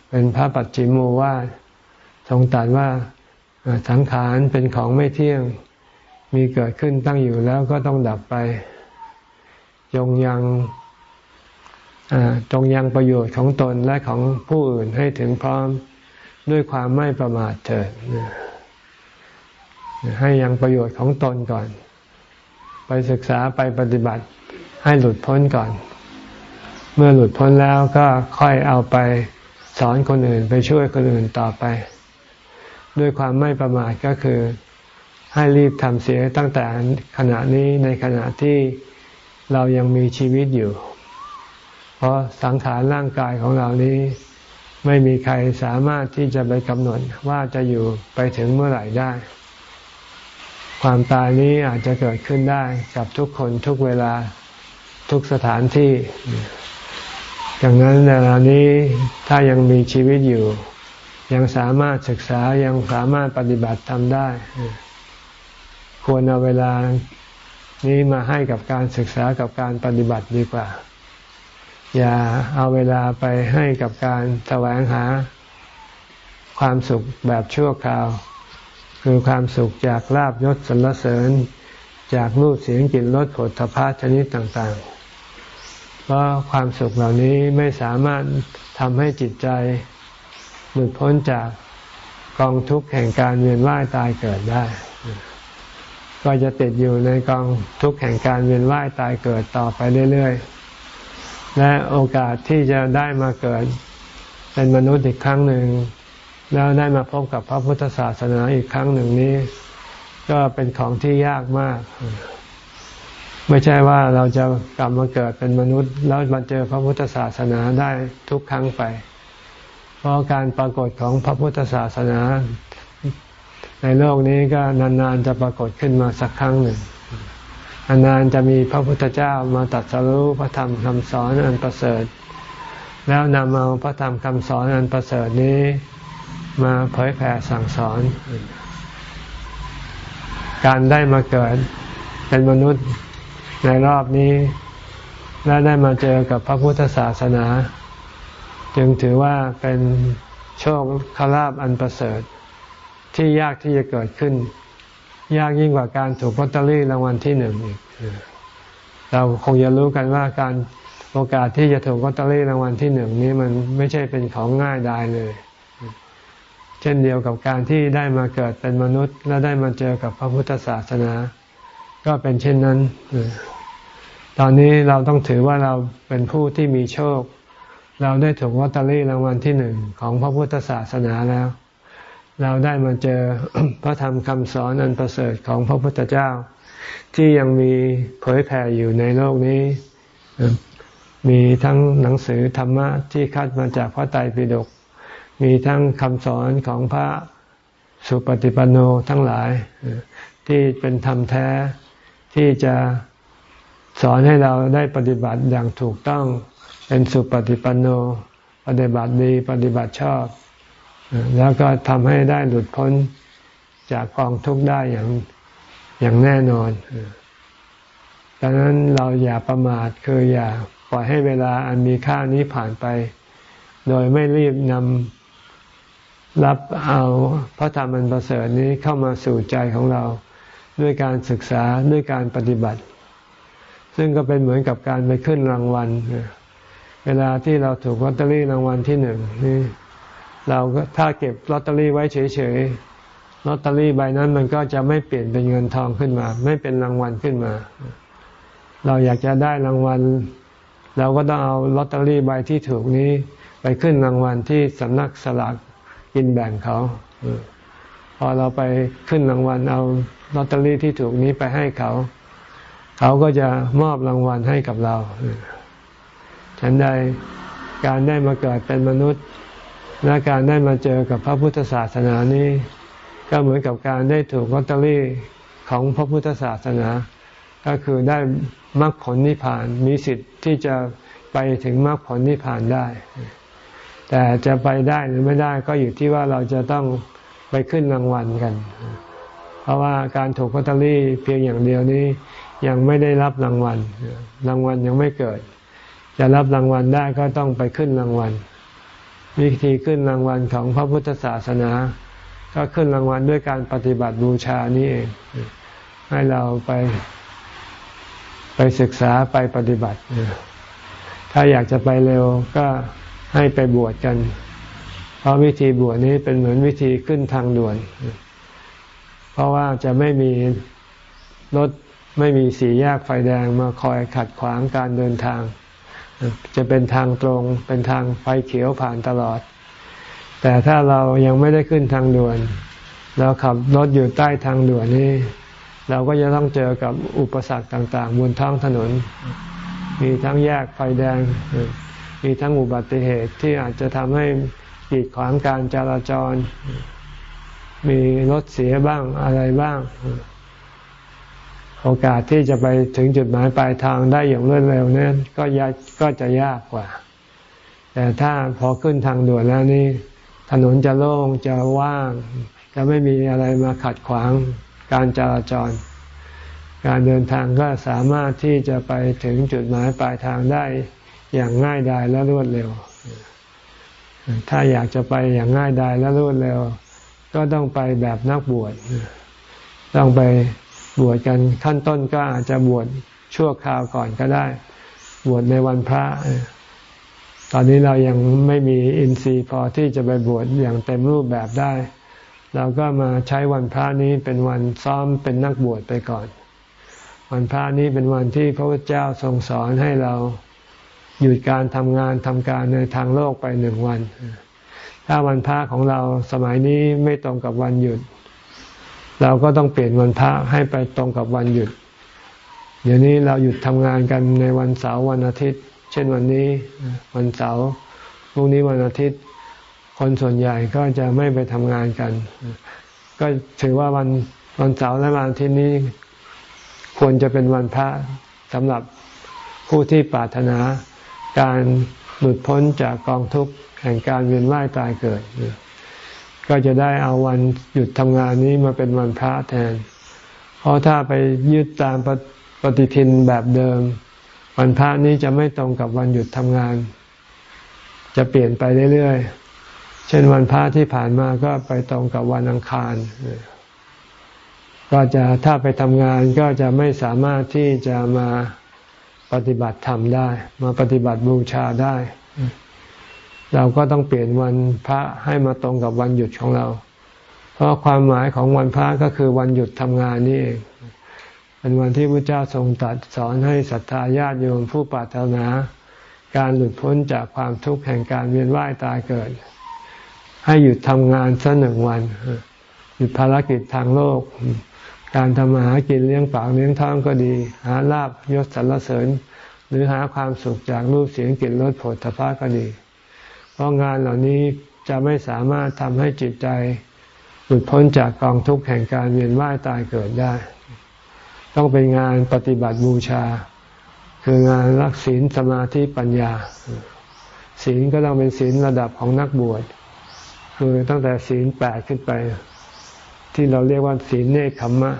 เป็นพระปัจจิโมว่า ทรงตรัสว่าสังขารเป็นของไม่เที่ยง มีเกิดขึ้นตั้งอยู่แล้วก็ต้องดับไป ยงยังจงยังประโยชน์ของตนและของผู้อื่นให้ถึงพร้อมด้วยความไม่ประมาทเถิดให้ยังประโยชน์ของตนก่อน ไปศึกษาไปปฏิบัติให้หลุดพ้นก่อน เมื่อหลุดพ้นแล้วก็ค่อยเอาไปสอนคนอื่นไปช่วยคนอื่นต่อไป ด้วยความไม่ประมาทก็คือ ให้รีบทำเสียตั้งแต่ขณะนี้ในขณะที่เรายังมีชีวิตอยู่ เพราะสังขารร่างกายของเรานี้ ไม่มีใครสามารถที่จะไปกำหนดว่าจะอยู่ไปถึงเมื่อไหร่ได้ ความตายนี้อาจจะเกิดขึ้นได้กับทุกคนทุกเวลาทุกสถานที่ดังนั้นในเวลานี้ถ้ายังมีชีวิตอยู่ ยังสามารถศึกษายังสามารถปฏิบัติทำได้ ควรเอาเวลานี้มาให้กับการศึกษากับการปฏิบัติดีกว่า อย่าเอาเวลาไปให้กับการแสวงหาความสุขแบบชั่วคราว คือความสุขจากลาบยศสรรเสริญ จากรูปเสียงกลิ่นรสผลทพะชนิดต่างๆ เพราะความสุขเหล่านี้ไม่สามารถทำให้จิตใจ หลุดพ้นจากกองทุกข์แห่งการเวียนว่ายตายเกิดได้ ก็จะติดอยู่ในกองทุกข์แห่งการเวียนว่ายตายเกิดต่อไปเรื่อยๆ และโอกาสที่จะได้มาเกิดเป็นมนุษย์อีกครั้งหนึ่ง แล้วได้มาพบกับพระพุทธศาสนาอีกครั้งหนึ่งนี้ ก็เป็นของที่ยากมาก ไม่ใช่ว่าเราจะกลับมาเกิดเป็นมนุษย์ แล้วมาเจอพระพุทธศาสนาได้ทุกครั้งไป เพราะการปรากฏของพระพุทธศาสนา ในโลกนี้ก็นานๆจะปรากฏขึ้นมาสักครั้งหนึ่งนานๆจะมีพระพุทธเจ้ามาตัดสรู้พระธรรมคำสอนอันประเสริฐ แล้วนำเอาพระธรรมคำสอนอันประเสริฐนี้มาเผยแผ่สั่งสอน การได้มาเกิดเป็นมนุษย์ในรอบนี้ และได้มาเจอกับพระพุทธศาสนา จึงถือว่าเป็นโชคคาราบอันประเสริฐ ที่ยากที่จะเกิดขึ้น ยากยิ่งกว่าการถูกลอตเตอรี่รางวัลที่หนึ่งอีกเราคงจะรู้กันว่าการโอกาสที่จะถูกลอตเตอรี่รางวัลที่หนึ่งนี้มันไม่ใช่เป็นของง่ายดายเลย เช่นเดียวกับการที่ได้มาเกิดเป็นมนุษย์ และได้มาเจอกับพระพุทธศาสนา ก็เป็นเช่นนั้น ตอนนี้เราต้องถือว่าเราเป็นผู้ที่มีโชค เราได้ถูกลอตเตอรี่รางวัลที่หนึ่งของพระพุทธศาสนาแล้ว เราได้มาเจอพระธรรมคำสอนอันประเสริฐของพระพุทธเจ้า ที่ยังมีเผยแผ่อยู่ในโลกนี้ มีทั้งหนังสือธรรมะที่คัดมาจากพระไตรปิฎกมีทั้งคำสอนของพระสุปฏิปันโนทั้งหลาย ที่เป็นธรรมแท้ที่จะสอนให้เราได้ปฏิบัติอย่างถูกต้อง เป็นสุปฏิปันโน ปฏิบัติดีปฏิบัติชอบ แล้วก็ทำให้ได้หลุดพ้นจากกองทุกข์ได้อย่างอย่างแน่นอนดังนั้นเราอย่าประมาทคืออย่าปล่อยให้เวลาอันมีค่านี้ผ่านไป โดยไม่รีบนำรับเอาพระธรรมอันประเสริฐนี้เข้ามาสู่ใจของเราด้วยการศึกษาด้วยการปฏิบัติ ซึ่งก็เป็นเหมือนกับการไปขึ้นรางวัล เวลาที่เราถูกลอตเตอรี่รางวัลที่หนึ่งนี่เราก็ถ้าเก็บลอตเตอรี่ไว้เฉยๆลอตเตอรี่ใบนั้นมันก็จะไม่เปลี่ยนเป็นเงินทองขึ้นมา ไม่เป็นรางวัลขึ้นมา เราอยากจะได้รางวัล เราก็ต้องเอาลอตเตอรี่ใบที่ถูกนี้ไปขึ้นรางวัลที่สำนักสลากกินแบ่งเขาพอเราไปขึ้นรางวัลเอาลอตเตอรี่ที่ถูกนี้ไปให้เขา เขาก็จะมอบรางวัลให้กับเรา ฉันใดการได้มาเกิดเป็นมนุษย์ และการได้มาเจอกับพระพุทธศาสนานี้ ก็เหมือนกับการได้ถูกลอตเตอรี่ของพระพุทธศาสนา ก็คือได้มรรคผลนิพพานมีสิทธิ์ที่จะไปถึงมรรคผลนิพพานได้ แต่จะไปได้หรือไม่ได้ก็อยู่ที่ว่าเราจะต้องไปขึ้นรางวัลกัน เพราะว่าการถูกลอตเตอรี่เพียงอย่างเดียวนี้ยังไม่ได้รับรางวัล รางวัลยังไม่เกิด จะรับรางวัลได้ก็ต้องไปขึ้นรางวัล วิธีขึ้นรางวัลของพระพุทธศาสนา ก็ขึ้นรางวัลด้วยการปฏิบัติบูชานี่เอง ให้เราไปไปศึกษาไปปฏิบัติ ถ้าอยากจะไปเร็วก็ให้ไปบวชกัน เพราะวิธีบวชนี้เป็นเหมือนวิธีขึ้นทางด่วน เพราะว่าจะไม่มีรถไม่มีสีแยกไฟแดงมาคอยขัดขวางการเดินทาง จะเป็นทางตรง เป็นทางไฟเขียวผ่านตลอด แต่ถ้าเรายังไม่ได้ขึ้นทางด่วน เราขับรถอยู่ใต้ทางด่วนนี้เราก็จะต้องเจอกับอุปสรรคต่าง ๆ บนท้องถนน มีทั้งแยกไฟแดง มีทั้งอุบัติเหตุที่อาจจะทำให้กีดขวางการจราจร มีรถเสียบ้างอะไรบ้าง โอกาสที่จะไปถึงจุดหมายปลายทางได้อย่างรวดเร็วนี่ก็ยากก็จะยากกว่า แต่ถ้าพอขึ้นทางด่วนแล้วนี่ถนนจะโล่งจะว่าง จะไม่มีอะไรมาขัดขวางการจราจร การเดินทางก็สามารถที่จะไปถึงจุดหมายปลายทางได้อย่างง่ายดายและรวดเร็ว ถ้าอยากจะไปอย่างง่ายดายและรวดเร็ว ก็ต้องไปแบบนักบวชต้องไป บวชกันขั้นต้นก็อาจจะบวชชั่วคราวก่อนก็ได้ บวชในวันพระ ตอนนี้เรายังไม่มีอินทรีย์พอที่จะไปบวชอย่างเต็มรูปแบบได้ เราก็มาใช้วันพระนี้เป็นวันซ้อมเป็นนักบวชไปก่อน วันพระนี้เป็นวันที่พระพุทธเจ้าทรงสอนให้เราหยุดการทำงานทำการในทางโลกไปหนึ่งวัน ถ้าวันพระของเราสมัยนี้ไม่ตรงกับวันหยุด เราก็ต้องเปลี่ยนวันพระให้ไปตรงกับวันหยุด เดี๋ยวนี้เราหยุดทำงานกันในวันเสาร์วันอาทิตย์ เช่นวันนี้วันเสาร์พรุ่งนี้วันอาทิตย์ คนส่วนใหญ่ก็จะไม่ไปทำงานกัน ก็ถือว่าวันวันเสาร์และวันอาทิตย์นี้ ควรจะเป็นวันพระสำหรับผู้ที่ปรารถนาการหลุดพ้นจากกองทุกข์แห่งการเวียนว่ายตายเกิด ก็จะได้เอาวันหยุดทำงานนี้มาเป็นวันพระแทน เพราะถ้าไปยึดตามปฏิทินแบบเดิม วันพระนี้จะไม่ตรงกับวันหยุดทำงาน จะเปลี่ยนไปเรื่อยๆ เช่นวันพระที่ผ่านมาก็ไปตรงกับวันอังคาร ก็จะถ้าไปทำงานก็จะไม่สามารถที่จะมาปฏิบัติธรรมได้ มาปฏิบัติบูชาได้ เราก็ต้องเปลี่ยนวันพระให้มาตรงกับวันหยุดของเรา เพราะความหมายของวันพระก็คือวันหยุดทำงานนี่เองเป็นวันที่พระเจ้าทรงตรัสสอนให้ศรัทธาญาติโยมผู้ปรารถนา การหลุดพ้นจากความทุกข์แห่งการเวียนว่ายตายเกิด ให้หยุดทำงานสักหนึ่งวัน หยุดภารกิจทางโลก การทำมาหากินเลี้ยงปากเลี้ยงท้องก็ดี หาลาบยศสรรเสริญ หรือหาความสุขจากรูปเสียงกลิ่นรสผลทพะก็ดี ราะงานเหล่านี้จะไม่สามารถทำให้จิตใจหลุดพ้นจากกองทุกข์แห่งการเวียนว่ายตายเกิดได้ ต้องเป็นงานปฏิบัติบูชา คืองานรักศีลสมาธิปัญญา ศีลก็ต้องเป็นศีลระดับของนักบวช คือตั้งแต่ศีลแปดขึ้นไป ที่เราเรียกว่าศีลเนคขมมะ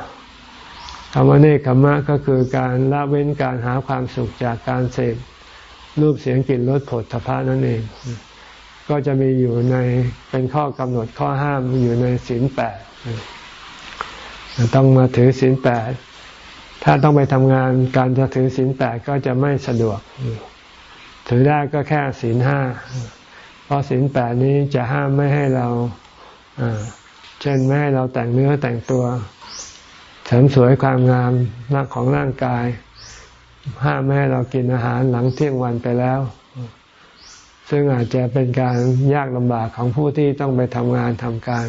คำว่าเนคขมมะก็คือการละเว้นการหาความสุขจากการเสพรูปเสียงกลิ่นรสผลทพะนั่นเอง ก็จะมีอยู่ในเป็นข้อกำหนดข้อห้ามอยู่ในศีลแปดต้องมาถือศีลแปดถ้าต้องไปทำงานการจะถือศีลแปดก็จะไม่สะดวก ถือได้ก็แค่ศีลห้าเพราะศีลแปดนี้จะห้ามไม่ให้เราเช่นไม่ให้เราแต่งเนื้อแต่งตัวเสริมสวยความงามร่าของร่างกาย ห้ามไม่ให้เรากินอาหารหลังเที่ยงวันไปแล้ว ซึ่งอาจจะเป็นการยากลำบากของผู้ที่ต้องไปทำงานทำการ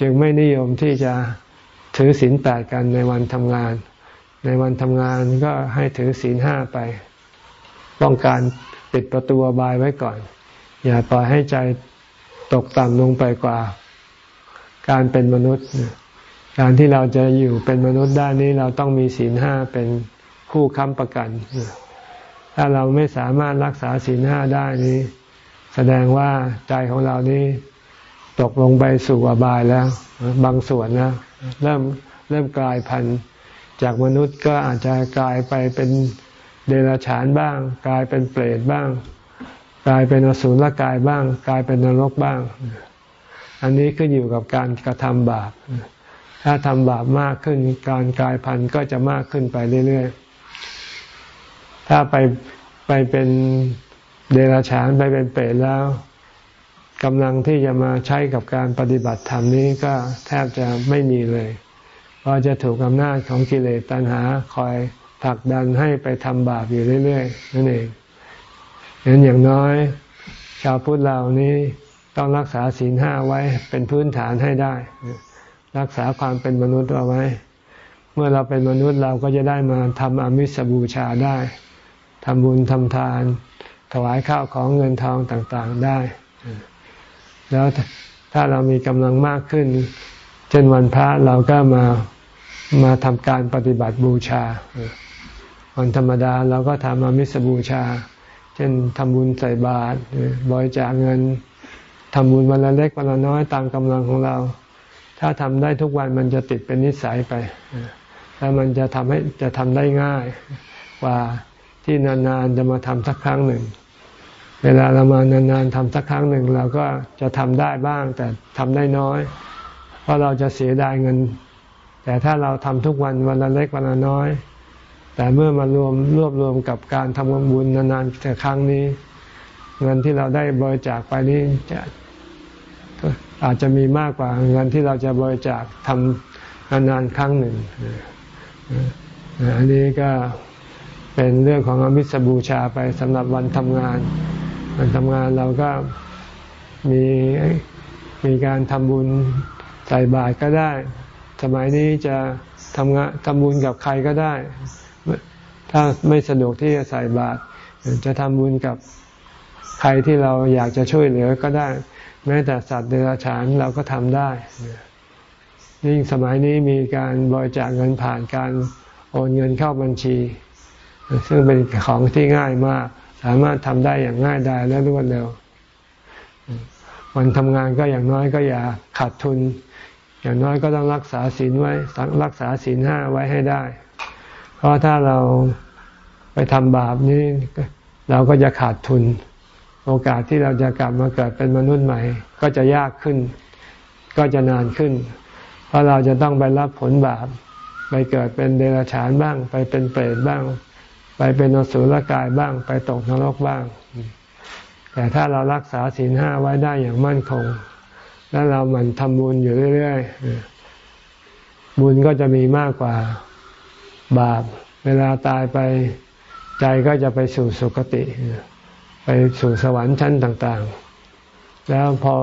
จึงไม่นิยมที่จะถือศีลแปดกันในวันทำงาน ในวันทำงานก็ให้ถือศีลห้าไปต้องการปิดประตูบายไว้ก่อน อย่าปล่อยให้ใจตกต่ำลงไปกว่า การเป็นมนุษย์ การที่เราจะอยู่เป็นมนุษย์ได้นี้เราต้องมีศีลห้าเป็นคู่ค้ำประกัน ถ้าเราไม่สามารถรักษาศีลห้าได้นี้ แสดงว่าใจของเรานี้ตกลงไปสู่อบายแล้ว บางส่วนนะ เริ่มเริ่มกลายพันธุ์จากมนุษย์ก็อาจจะกลายไปเป็นเดรัจฉานบ้าง กลายเป็นเปรตบ้าง กลายเป็นอสูรกายบ้าง กลายเป็นนรกบ้าง อันนี้ขึ้นอยู่กับการกระทำบาปถ้าทำบาปมากขึ้น การกลายพันธุ์ก็จะมากขึ้นไปเรื่อยๆ ถ้าไปไปเป็นเดรัจฉานไปเป็นเปรตแล้วกำลังที่จะมาใช้กับการปฏิบัติธรรมนี้ก็แทบจะไม่มีเลย เพราะจะถูกอำนาจของกิเลสตัณหาคอยผลักดันให้ไปทำบาปอยู่เรื่อยๆนั่นเองเห็นอย่างน้อย ชาวพุทธเรานี้ต้องรักษาศีลห้าไว้เป็นพื้นฐานให้ได้ รักษาความเป็นมนุษย์เอาไว้ เมื่อเราเป็นมนุษย์เราก็จะได้มาทำอมิสบูชาได้ ทำบุญทำทาน ถวายข้าวของเงินทองต่างๆได้ แล้วถ้าเรามีกำลังมากขึ้น เช่นวันพระเราก็มามาทำการปฏิบัติบูชา วันธรรมดาเราก็ทำมามิสบูชา เช่นทำบุญใส่บาตรบริจาคเงินทำบุญวันละเล็กวันละน้อยตามกำลังของเรา ถ้าทำได้ทุกวันมันจะติดเป็นนิสัยไปแล้วมันจะทำให้จะทำได้ง่ายกว่า ที่นานๆจะมาทำสักครั้งหนึ่ง เวลาเรามานานๆทำสักครั้งหนึ่งเราก็จะทำได้บ้าง แต่ทำได้น้อย เพราะเราจะเสียดายเงิน แต่ถ้าเราทำทุกวันวันละเล็กวันละน้อย แต่เมื่อมารวมรวบรวมกับการทำบุญนานๆแต่ครั้งนี้ เงินที่เราได้บริจาคไปนี้จะอาจจะมีมากกว่าเงินที่เราจะบริจาคทำนานๆครั้งหนึ่งอันนี้ก็ เป็นเรื่องของอมิสบูชาไปสำหรับวันทำงาน วันทำงานเราก็มีมีการทำบุญใส่บาตรก็ได้ สมัยนี้จะทำงานทำบุญกับใครก็ได้ ถ้าไม่สะดวกที่จะใส่บาตรจะทำบุญกับใครที่เราอยากจะช่วยเหลือก็ได้ แม้แต่สัตว์เดรัจฉานเราก็ทำได้ยิ่งสมัยนี้มีการบริจาคเงินผ่านการโอนเงินเข้าบัญชี ซึ่งเป็นของที่ง่ายมาก สามารถทำได้อย่างง่ายดายและรวดเร็ว วันทำงานก็อย่างน้อยก็อย่าขาดทุน อย่างน้อยก็ต้องรักษาศีลไว้รักษาศีลห้าไว้ให้ได้ เพราะถ้าเราไปทำบาปนี้เราก็จะขาดทุน โอกาสที่เราจะกลับมาเกิดเป็นมนุษย์ใหม่ ก็จะยากขึ้น ก็จะนานขึ้น เพราะเราจะต้องไปรับผลบาป ไปเกิดเป็นเดรัจฉานบ้าง ไปเป็นเปรตบ้าง ไปเป็นอสุรกายบ้าง ไปตกนรกบ้าง แต่ถ้าเรารักษาศีลห้าไว้ได้อย่างมั่นคง แล้วเรามันทำบุญอยู่เรื่อยๆ บุญก็จะมีมากกว่าบาป เวลาตายไปใจก็จะไปสู่สุคติ ไปสู่สวรรค์ชั้นต่าง ๆ แล้วพอ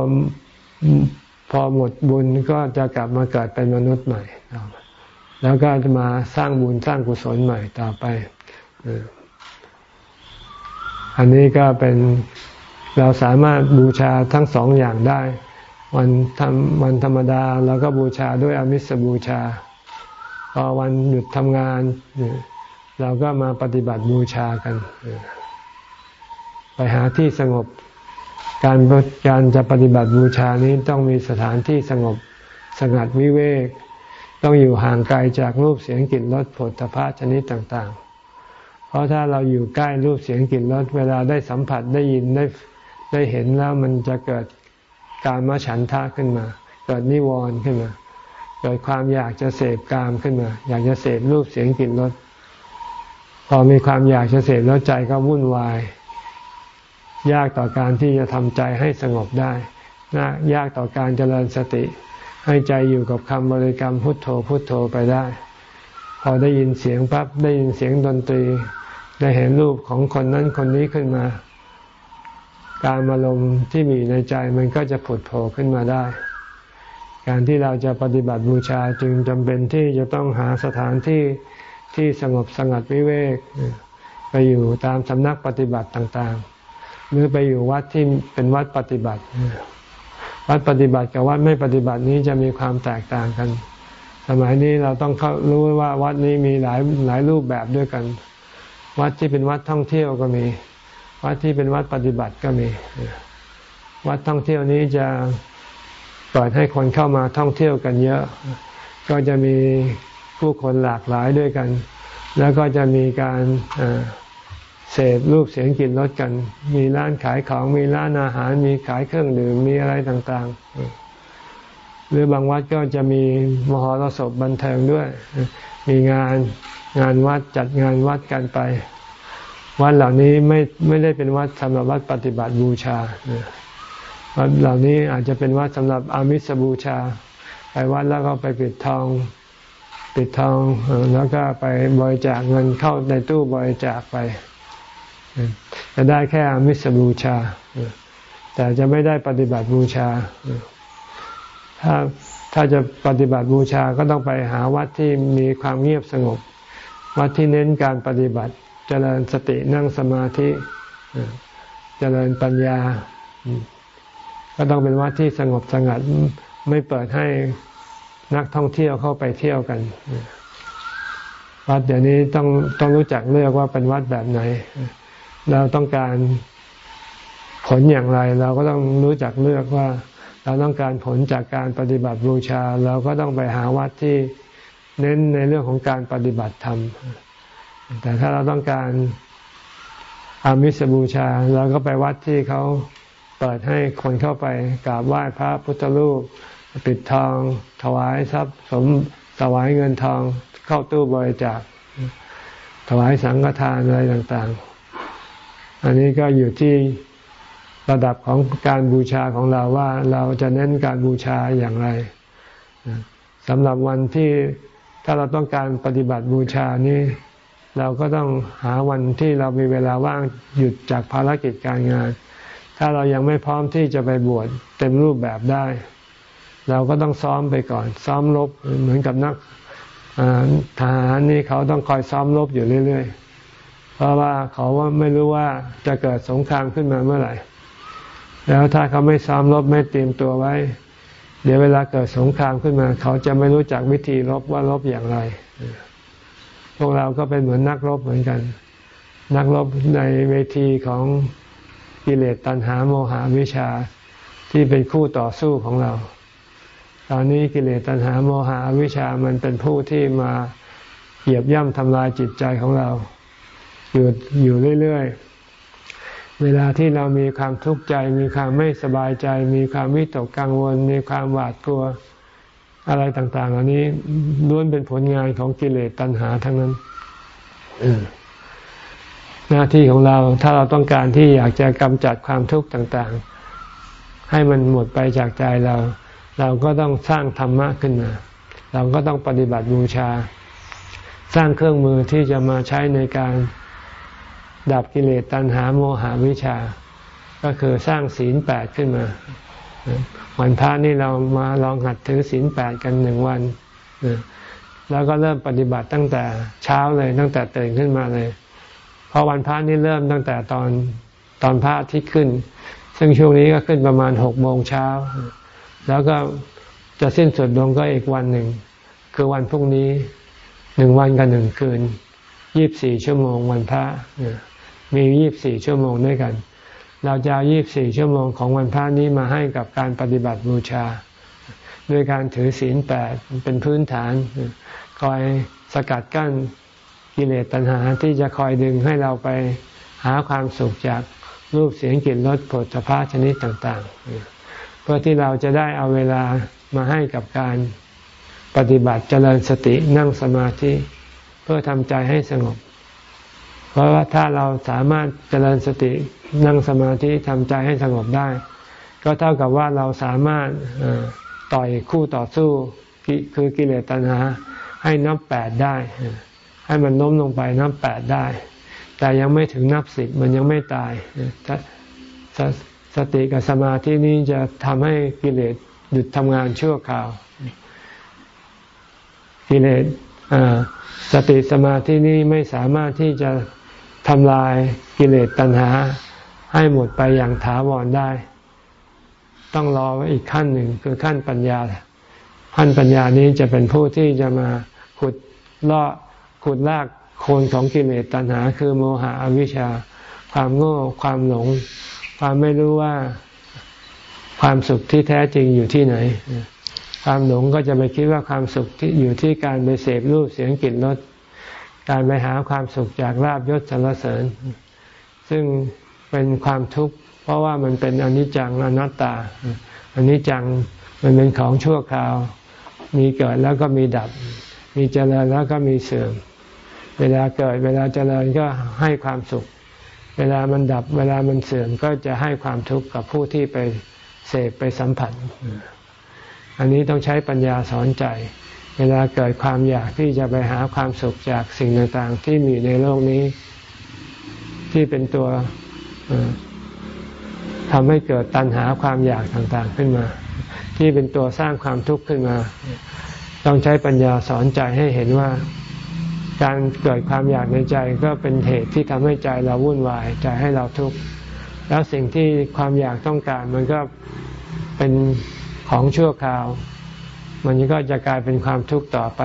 พอหมดบุญก็จะกลับมาเกิดเป็นมนุษย์ใหม่ แล้วก็จะมาสร้างบุญสร้างกุศลใหม่ต่อไป อันนี้ก็เป็นเราสามารถบูชาทั้งสองอย่างได้ วันทำวันธรรมดาเราก็บูชาด้วยอมิสบูชา พอวันหยุดทำงาน เราก็มาปฏิบัติบูชากัน ไปหาที่สงบการการจะปฏิบัติบูชานี้ต้องมีสถานที่สงบสงัดวิเวก ต้องอยู่ห่างไกลจากรูปเสียงกลิ่นรสผลตภะชนิดต่างๆ เพราะถ้าเราอยู่ใกล้รูปเสียงกลิ่นรสเวลาได้สัมผัสได้ยินได้ได้เห็นแล้วมันจะเกิดการมาฉันทะขึ้นมา เกิดนิวรณ์ขึ้นมา เกิดความอยากจะเสพกามขึ้นมา อยากจะเสพรูปเสียงกลิ่นรสพอมีความอยากจะเสพแล้วใจก็วุ่นวาย ยากต่อการที่จะทำใจให้สงบได้นะยากต่อการเจริญสติ ให้ใจอยู่กับคำบริกรรมพุทโธพุทโธไปได้ พอได้ยินเสียงปั๊บได้ยินเสียงดนตรี ได้เห็นรูปของคนนั้นคนนี้ขึ้นมา การอารมณ์ที่มีในใจมันก็จะผุดโผล่ขึ้นมาได้ การที่เราจะปฏิบัติบูชาจึงจำเป็นที่จะต้องหาสถานที่ที่สงบสงัดวิเวก ไปอยู่ตามสำนักปฏิบัติต่างๆ หรือไปอยู่วัดที่เป็นวัดปฏิบัติ วัดปฏิบัติกับวัดไม่ปฏิบัตินี้จะมีความแตกต่างกัน สมัยนี้เราต้องเข้ารู้ว่าวัดนี้มีหลายหลายรูปแบบด้วยกัน วัดที่เป็นวัดท่องเที่ยวก็มี วัดที่เป็นวัดปฏิบัติก็มี วัดท่องเที่ยวนี้จะเปิดให้คนเข้ามาท่องเที่ยวกันเยอะ ก็จะมีผู้คนหลากหลายด้วยกัน แล้วก็จะมีการเสพรูปเสียงกลิ่นรสกัน มีร้านขายของ มีร้านอาหาร มีขายเครื่องดื่ม มีอะไรต่างๆ หรือบางวัดก็จะมีมหรสพบันเทิงด้วย มีงาน งานวัดจัดงานวัดกันไป วัดเหล่านี้ไม่ไม่ได้เป็นวัดสำหรับวัดปฏิบัติบูชาวัดเหล่านี้อาจจะเป็นวัดสำหรับอามิสบูชา ไปวัดแล้วก็ไปปิดทอง ปิดทองแล้วก็ไปบริจาคเงินเข้าในตู้บริจาคไปจะได้แค่อามิสบูชา แต่จะไม่ได้ปฏิบัติบูชา ถ้าถ้าจะปฏิบัติบูชาก็ต้องไปหาวัดที่มีความเงียบสงบ วัดที่เน้นการปฏิบัติเจริญสตินั่งสมาธิเจริญปัญญา ก็ต้องเป็นวัดที่สงบสงัดไม่เปิดให้นักท่องเที่ยวเข้าไปเที่ยวกัน วัดเดี๋ยวนี้ต้องต้องรู้จักเลือกว่าเป็นวัดแบบไหน เราต้องการผลอย่างไร เราก็ต้องรู้จักเลือกว่า เราต้องการผลจากการปฏิบัติบูชา เราก็ต้องไปหาวัดที่ เน้นในเรื่องของการปฏิบัติธรรม แต่ถ้าเราต้องการอามิสบูชาเราก็ไปวัดที่เขาเปิดให้คนเข้าไปกราบไหว้พระพุทธรูป ปิดทอง ถวายทรัพย์สมถวายเงินทองเข้าตู้บริจาคถวายสังฆทานอะไรต่างๆ อันนี้ก็อยู่ที่ระดับของการบูชาของเราว่าเราจะเน้นการบูชาอย่างไรสำหรับวันที่ ถ้าเราต้องการปฏิบัติบูชานี้ เราก็ต้องหาวันที่เรามีเวลาว่างหยุดจากภารกิจการงาน ถ้าเรายังไม่พร้อมที่จะไปบวชเต็มรูปแบบได้ เราก็ต้องซ้อมไปก่อน ซ้อมรบเหมือนกับนักทหารนี่เขาต้องคอยซ้อมรบอยู่เรื่อย ๆ เพราะว่าเขาว่าไม่รู้ว่าจะเกิดสงครามขึ้นมาเมื่อไหร่ แล้วถ้าเขาไม่ซ้อมรบไม่เตรียมตัวไว้ เดี๋ยวเวลาเกิดสงครามขึ้นมา เขาจะไม่รู้จักวิธีรบว่ารบอย่างไร พวกเราก็เป็นเหมือนนักรบเหมือนกัน นักรบในเวทีของกิเลสตัณหาโมหะวิชาที่เป็นคู่ต่อสู้ของเรา ตอนนี้กิเลสตัณหาโมหะวิชามันเป็นผู้ที่มาเหยียบย่ำทำลายจิตใจของเรา อยู่อยู่เรื่อยๆ เวลาที่เรามีความทุกข์ใจ มีความไม่สบายใจ มีความวิตกกังวล มีความหวาดกลัวอะไรต่างๆเหล่านี้ล้วนเป็นผลงานของกิเลสตัณหาทั้งนั้นหน้าที่ของเราถ้าเราต้องการที่อยากจะกำจัดความทุกข์ต่างๆ ให้มันหมดไปจากใจเรา เราก็ต้องสร้างธรรมะขึ้นมา เราก็ต้องปฏิบัติบูชา สร้างเครื่องมือที่จะมาใช้ในการ ดับกิเลสตัณหาโมหะวิชา ก็คือสร้างศีลแปดขึ้นมาวันพระนี่เรามาลองหัดถือศีลแปดกันหนึ่งวันแล้วก็เริ่มปฏิบัติตั้งแต่เช้าเลยตั้งแต่ตื่นขึ้นมาเลยเพราะวันพระนี่เริ่มตั้งแต่ตอนตอนพระทิตย์ขึ้น ซึ่งช่วงนี้ก็ขึ้นประมาณหกโมงเช้า แล้วก็จะสิ้นสุดลงก็อีกวันหนึ่ง คือวันพรุ่งนี้หนึ่งวันกับหนึ่งคืนยี่บสี่ชั่วโมงวันพระ มียี่บสี่ชั่วโมงด้วยกัน เราจะเอายี่บสี่ชั่วโมงของวันพระนี้มาให้กับการปฏิบัติบูชา ด้วยการถือศีลแปดเป็นพื้นฐาน คอยสกัดกั้นกิเลสตัณหาที่จะคอยดึงให้เราไปหาความสุขจากรูปเสียงกลิ่นรสผลสภาชนิดต่างๆ เพื่อที่เราจะได้เอาเวลามาให้กับการปฏิบัติเจริญสตินั่งสมาธิ เพื่อทำใจให้สงบ ราะว่าถ้าเราสามารถเจริญสตินั่งสมาธิทำใจให้สงบได้ ก็เท่ากับว่าเราสามารถต่อยคู่ต่อสู้คือกิเลสตัณหาให้นับแปดได้ ให้มันล้มลงไปนับแปดได้ แต่ยังไม่ถึงนับสิบมันยังไม่ตายสสติกับสมาธินี้จะทำให้กิเลสหยุดทำงานชั่วคราว กิเลสสติสมาธินี้ไม่สามารถที่จะ ทำลายกิเลสตัณหา ให้หมดไปอย่างถาวรได้ ต้องรออีกขั้นหนึ่งคือขั้นปัญญา ขั้นปัญญานี้จะเป็นผู้ที่จะมาขุดลาะขุดลากโคนของกิเลสตัณหา คือโมหะอวิชชา ความโง่ความหลง ความไม่รู้ว่าความสุขที่แท้จริงอยู่ที่ไหน ความหลงก็จะไปคิดว่าความสุขที่อยู่ที่การไปเสพรูปเสียงกลิ่นรส การไปหาความสุขจากลาบยศสรรเสริญ ซึ่งเป็นความทุกข์เพราะว่ามันเป็นอนิจจังอนัตตาอนิจจังมันเป็นของชั่วคราว มีเกิดแล้วก็มีดับ มีเจริญแล้วก็มีเสื่อม เวลาเกิดเวลาเจริญก็ให้ความสุข เวลามันดับ เวลามันเสื่อมก็จะให้ความทุกข์กับผู้ที่ไปเสพไปสัมผัส อันนี้ต้องใช้ปัญญาสอนใจ เวลาเกิดความอยากที่จะไปหาความสุขจากสิ่งต่างๆ ที่มีในโลกนี้ ที่เป็นตัวทำให้เกิดตัณหาความอยากต่างๆขึ้นมา ที่เป็นตัวสร้างความทุกข์ขึ้นมา ต้องใช้ปัญญาสอนใจให้เห็นว่า การเกิดความอยากในใจก็เป็นเหตุที่ทำให้ใจเราวุ่นวายใจให้เราทุกข์แล้วสิ่งที่ความอยากต้องการมันก็เป็นของชั่วคราว มันก็จะกลายเป็นความทุกข์ต่อไป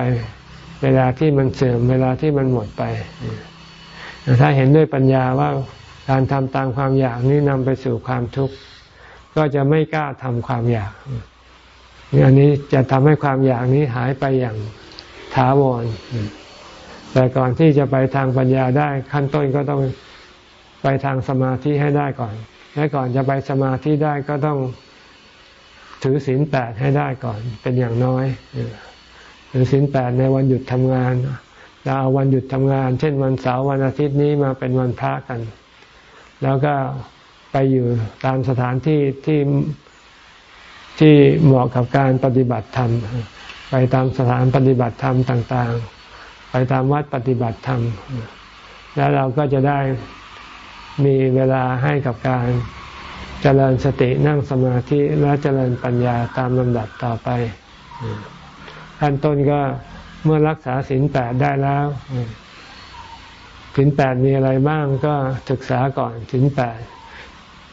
เวลาที่มันเสื่อมเวลาที่มันหมดไป ถ้าเห็นด้วยปัญญาว่าการทำตามความอยากนี้นำไปสู่ความทุกข์ ก็จะไม่กล้าทำความอยากอันนี้จะทำให้ความอยากนี้หายไปอย่างถาวร แต่ก่อนที่จะไปทางปัญญาได้ขั้นต้นก็ต้องไปทางสมาธิให้ได้ก่อน และก่อนจะไปสมาธิได้ก็ต้อง ถือศีลแปดให้ได้ก่อนเป็นอย่างน้อยถือศีลแปดในวันหยุดทำงานเราเอาวันหยุดทำงาน เช่นวันเสาร์วันอาทิตย์นี้มาเป็นวันพระกัน แล้วก็ไปอยู่ตามสถานที่ที่ที่เหมาะกับการปฏิบัติธรรม ไปตามสถานปฏิบัติธรรมต่าง ๆ ไปตามวัดปฏิบัติธรรม แล้วเราก็จะได้มีเวลาให้กับการ เจริญสตินั่งสมาธิและเจริญปัญญาตามลำดับต่อไปขั้นต้นก็เมื่อรักษาศีลแปดได้แล้วศีลแปดมีอะไรบ้างก็ศึกษาก่อนศีลแปด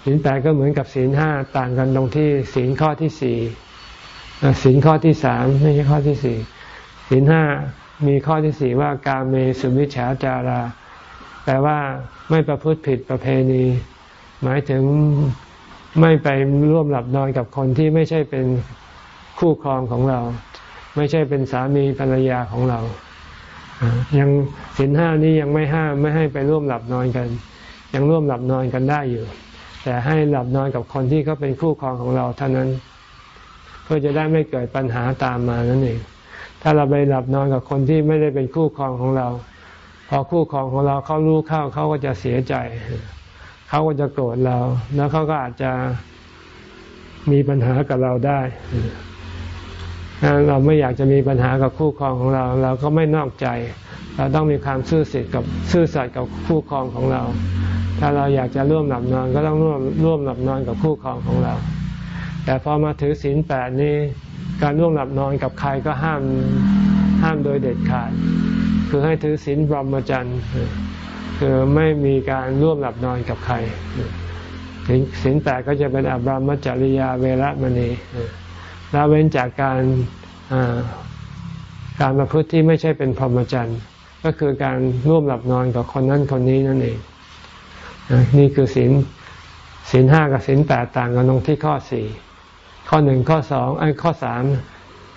ศีลแปดก็เหมือนกับศีลห้าต่างกันตรงที่ศีลข้อที่สี่ศีลข้อที่สามไม่ใช่ข้อที่สี่ศีลห้ามีข้อที่สี่ว่ากาเมสุมิชฌาจาราแปลว่าไม่ประพฤติผิดประเพณี หมายถึง ไม่ไปร่วมหลับนอนกับคนที่ไม่ใช่เป็นคู่ครองของเรา ไม่ใช่เป็นสามีภรรยาของเรา ยังศีลห้านี้ยังไม่ห้ามไม่ให้ไปร่วมหลับนอนกัน ยังร่วมหลับนอนกันได้อยู่ แต่ให้หลับนอนกับคนที่เขาเป็นคู่ครองของเราเท่านั้น เพื่อจะได้ไม่เกิดปัญหาตามมานั่นเองถ้าเราไปหลับนอนกับคนที่ไม่ได้เป็นคู่ครองของเรา พอคู่ครองของเราเขารู้เข้าเขาก็จะเสียใจ เขาก็จะโกรธเรา แล้วเขาก็อาจจะมีปัญหากับเราได้เราไม่อยากจะมีปัญหากับคู่ครองของเรา เราก็ไม่นอกใจ เราต้องมีความซื่อสัตย์กับซื่อสัตย์กับคู่ครองของเราถถ้าเราอยากจะร่วมหลับนอนก็ต้องร่วมร่วมหลับนอนกับคู่ครองของเรา แต่พอมาถือศีลแปดนี้ การร่วมหลับนอนกับใครก็ห้ามห้ามโดยเด็ดขาด คือให้ถือศีลบรมจรรย์ คือไม่มีการร่วมหลับนอนกับใครศีลแปดก็จะเป็นอบรมจริยาเวรมณีละเว้นจากการการประพฤติที่ไม่ใช่เป็นพรหมจรรย์ ก็คือการร่วมหลับนอนกับคนนั้นคนนี้นั่นเองนี่คือศีลศีลห้ากับศีลแปดต่างกันตรงที่ข้อสี่ข้อหนึ่งข้อสองไอ้ข้อสาม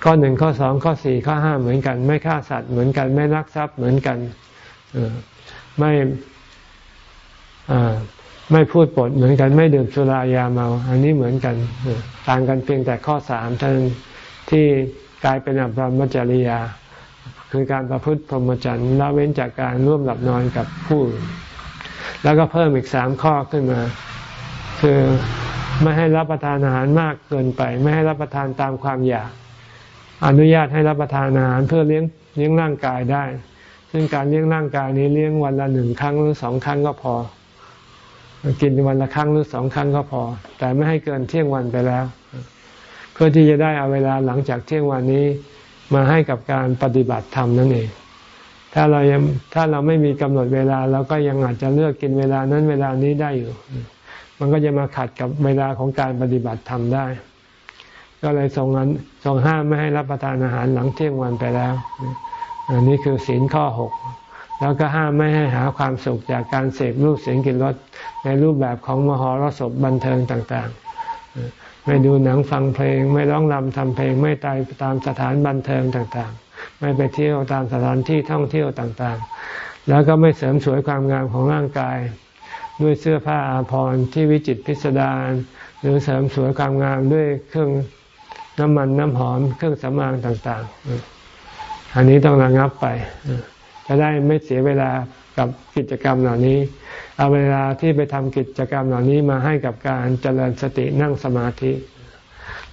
ข้อหนึ่งข้อสองข้อสี่ข้อห้าเหมือนกัน ไม่ฆ่าสัตว์เหมือนกัน ไม่ลักทรัพย์เหมือนกัน ไม่ไม่พูดปดเหมือนกัน ไม่ดื่มสุรายาเมา อันนี้เหมือนกัน ต่างกันเพียงแต่ข้อสามท่านที่กลายเป็นอับรมจริยา คือการประพฤติพรหมจรรย์ละเว้นจากการร่วมหลับนอนกับผู้ แล้วก็เพิ่มอีกสามข้อขึ้นมา คือไม่ให้รับประทานอาหารมากเกินไป ไม่ให้รับประทานตามความอยาก อนุญาตให้รับประทานอาหารเพื่อเลี้ยงเลี้ยงร่างกายได้ ซึ่งการเลี้ยงร่างกายนี้เลี้ยงวันละหนึ่งครั้งหรือสองครั้งก็พอ กินวันละครั้งหรือสองครั้งก็พอ แต่ไม่ให้เกินเที่ยงวันไปแล้ว เพื่อที่จะได้เอาเวลาหลังจากเที่ยงวันนี้มาให้กับการปฏิบัติธรรมนั่นเอง ถ้าเรายังถ้าเราไม่มีกำหนดเวลาเราก็ยังอาจจะเลือกกินเวลานั้นเวลานี้ได้อยู่ มันก็จะมาขัดกับเวลาของการปฏิบัติธรรมได้ ก็เลยทรงนั้นทรงห้ามไม่ให้รับประทานอาหารหลังเที่ยงวันไปแล้ว อันนี้คือศีลข้อหกแล้วก็ห้ามไม่ให้หาความสุขจากการเสพรูปเสียงกลิ่นรสในรูปแบบของมหรสพบันเทิงต่างๆ ไม่ดูหนังฟังเพลง ไม่ร้องรำทำเพลง ไม่ตายตามสถานบันเทิงต่างๆ ไม่ไปเที่ยวตามสถานที่ท่องเที่ยวต่างๆ แล้วก็ไม่เสริมสวยความงามของร่างกาย ด้วยเสื้อผ้าอาภรณ์ที่วิจิตพิสดารหรือเสริมสวยความงามด้วยเครื่องน้ำมันน้ำหอมเครื่องสำอางต่างๆ อันนี้ต้องระงับไปจะได้ไม่เสียเวลากับกิจกรรมเหล่านี้ เอาเวลาที่ไปทำกิจกรรมเหล่านี้มาให้กับการเจริญสตินั่งสมาธิ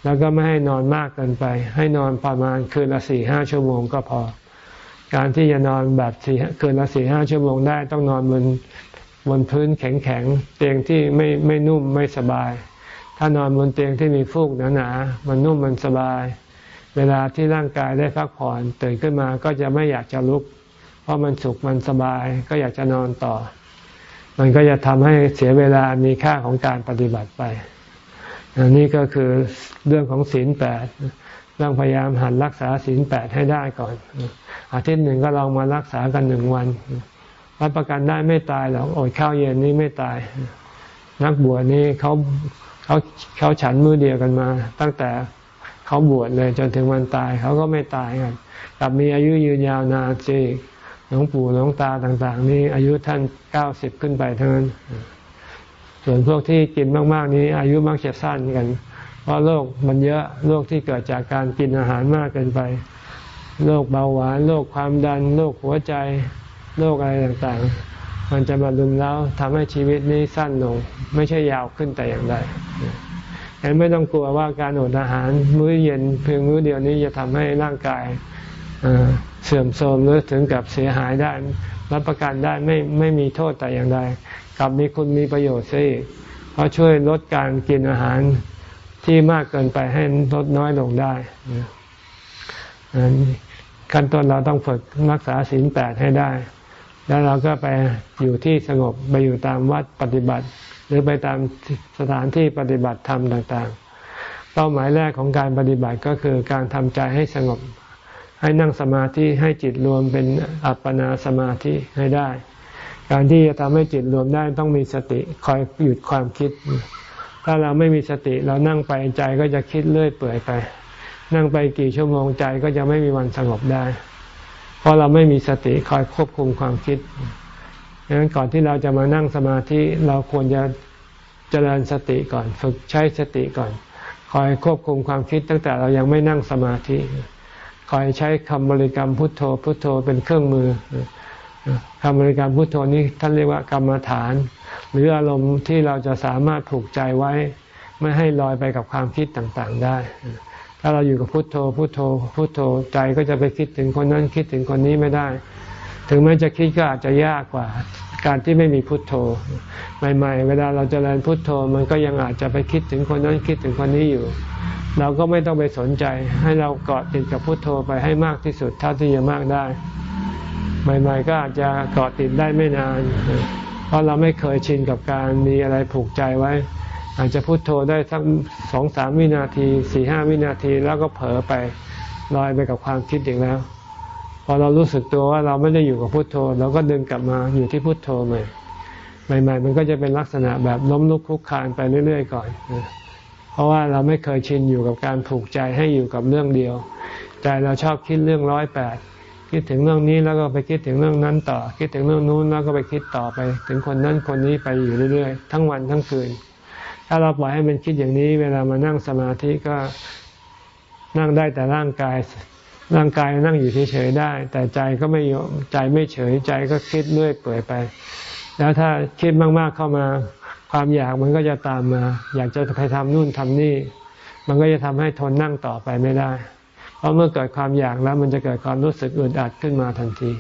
แล้วก็ไม่ให้นอนมากเกินไป ให้นอนประมาณคืนละสี่ห้าชั่วโมงก็พอ การที่จะนอนแบบสี่คืนละสี่ห้าชั่วโมงได้ต้องนอนบนบนพื้นแข็งๆเตียงที่ไม่ไม่นุ่มไม่สบาย ถ้านอนบนเตียงที่มีฟูกหนาๆมันนุ่มมันสบาย เวลาที่ร่างกายได้พักผ่อนตื่นขึ้นมาก็จะไม่อยากจะลุก เพราะมันสุขมันสบายก็อยากจะนอนต่อ มันก็จะทำให้เสียเวลามีค่าของการปฏิบัติไปอันนี้ก็คือเรื่องของศีลแปดต้องพยายามหันรักษาศีลแปดให้ได้ก่อน อาทิตย์หนึ่งก็ลองมารักษากันหนึ่งวันรับประกันได้ไม่ตายหรอกอดข้าวเย็นนี้ไม่ตาย นักบวชนี่เขาเขาเขาฉันมือเดียวกันมา ตั้งแต่ เขาบวชเลยจนถึงวันตายเขาก็ไม่ตายกันกลับมีอายุยืนยาวนานสิหลวงปู่หลวงตาต่าง ๆ นี่อายุท่านเก้าสิบขึ้นไปเทั้งนั้น ส่วนพวกที่กินมาก ๆ นี้อายุมักจะสั้นกัน เพราะโรคมันเยอะโรคที่เกิดจากการกินอาหารมากเกินไปโรคเบาหวานโรคความดันโรคหัวใจโรคอะไรต่างๆ มันจะมาลุมแล้วทำให้ชีวิตนี้สั้นลง ไม่ใช่ยาวขึ้นแต่อย่างใด ฉะนั้นไม่ต้องกลัวว่าการอดอาหารมื้อเย็นเพียงมื้อเดียวนี้จะทำให้ร่างกายเสื่อมโทรมหรือถึงกับเสียหายได้ รับประกันได้ไม่ไม่มีโทษแต่อย่างใดกลับมีคุณมีประโยชน์ซิเพราะช่วยลดการกินอาหารที่มากเกินไปให้ลดน้อยลงได้ขั้นต้นเราต้องฝึกรักษาศีลแปดให้ได้ แล้วเราก็ไปอยู่ที่สงบไปอยู่ตามวัดปฏิบัติ รือไปตามสถานที่ปฏิบัติธรรมต่างๆ เป้าหมายแรกของการปฏิบัติก็คือการทำใจให้สงบ ให้นั่งสมาธิให้จิตรวมเป็นอัปปนาสมาธิให้ได้ การที่จะทำให้จิตรวมได้ต้องมีสติคอยหยุดความคิด ถ้าเราไม่มีสติเรานั่งไปใจก็จะคิดเลื่อยเปื่อยไป นั่งไปกี่ชั่วโมงใจก็จะไม่มีวันสงบได้ เพราะเราไม่มีสติคอยควบคุมความคิด ดังนั้นก่อนที่เราจะมานั่งสมาธิเราควรจะเจริญสติก่อน ฝึกใช้สติก่อน คอยควบคุมความคิดตั้งแต่เรายังไม่นั่งสมาธิ คอยใช้คำบริกรรมพุทโธ พุทโธเป็นเครื่องมือคำบริกรรมพุทโธนี้ท่านเรียกว่ากรรมฐาน หรืออารมณ์ที่เราจะสามารถผูกใจไว้ ไม่ให้ลอยไปกับความคิดต่างๆได้ ถ้าเราอยู่กับพุทโธพุทโธพุทโธใจก็จะไปคิดถึงคนนั้นคิดถึงคนนี้ไม่ได้ ถึงแม้จะคิดก็อาจจะยากกว่า การที่ไม่มีพุทโธ ใหม่ ๆ เวลาเราจเจริญพุทโธมันก็ยังอาจจะไปคิดถึงคนนั้นคิดถึงคนนี้อยู่ เราก็ไม่ต้องไปสนใจ ให้เราเกาะติดกับพุทโธไปให้มากที่สุดเท่าที่จะมากได้ ใหม่ ๆ ก็อาจจะเกาะติดได้ไม่นาน เพราะเราไม่เคยชินกับการมีอะไรผูกใจไว้ อาจจะพุโทโธได้สักสองสามวินาทีสี่ห้าวินาทีแล้วก็เผลอไปลอยไปกับความคิดอีกแล้ว อเรารู้สึกตัวว่าเราไม่ได้อยู่กับพุทโธ เราก็ดึงกลับมาอยู่ที่พุทโธใหม่ใหม่ๆมันก็จะเป็นลักษณะแบบล้มลุกคลุกคลานไปเรื่อยๆก่อน เพราะว่าเราไม่เคยชินอยู่กับการผูกใจให้อยู่กับเรื่องเดียว ใจเราชอบคิดเรื่องร้อยแปดคิดถึงเรื่องนี้แล้วก็ไปคิดถึงเรื่องนั้นต่อ คิดถึงเรื่องนู้นแล้วก็ไปคิดต่อไป ถึงคนนั้นคนนี้ไปอยู่เรื่อยๆ ทั้งวันทั้งคืน ถ้าเราปล่อยให้มันคิดอย่างนี้ เวลามานั่งสมาธิก็นั่งได้แต่ร่างกาย ร่างกายนั่งอยู่เฉยๆได้ แต่ใจก็ไม่ใจไม่เฉยใจก็คิดเรื่อยเปื่อยไป แล้วถ้าคิดมากๆเข้ามา ความอยากมันก็จะตามมา อยากจะไปทำนู่นทำนี่ มันก็จะทำให้ทนนั่งต่อไปไม่ได้ เพราะเมื่อเกิดความอยากแล้วมันจะเกิดความรู้สึกอึดอัดขึ้นมาทันที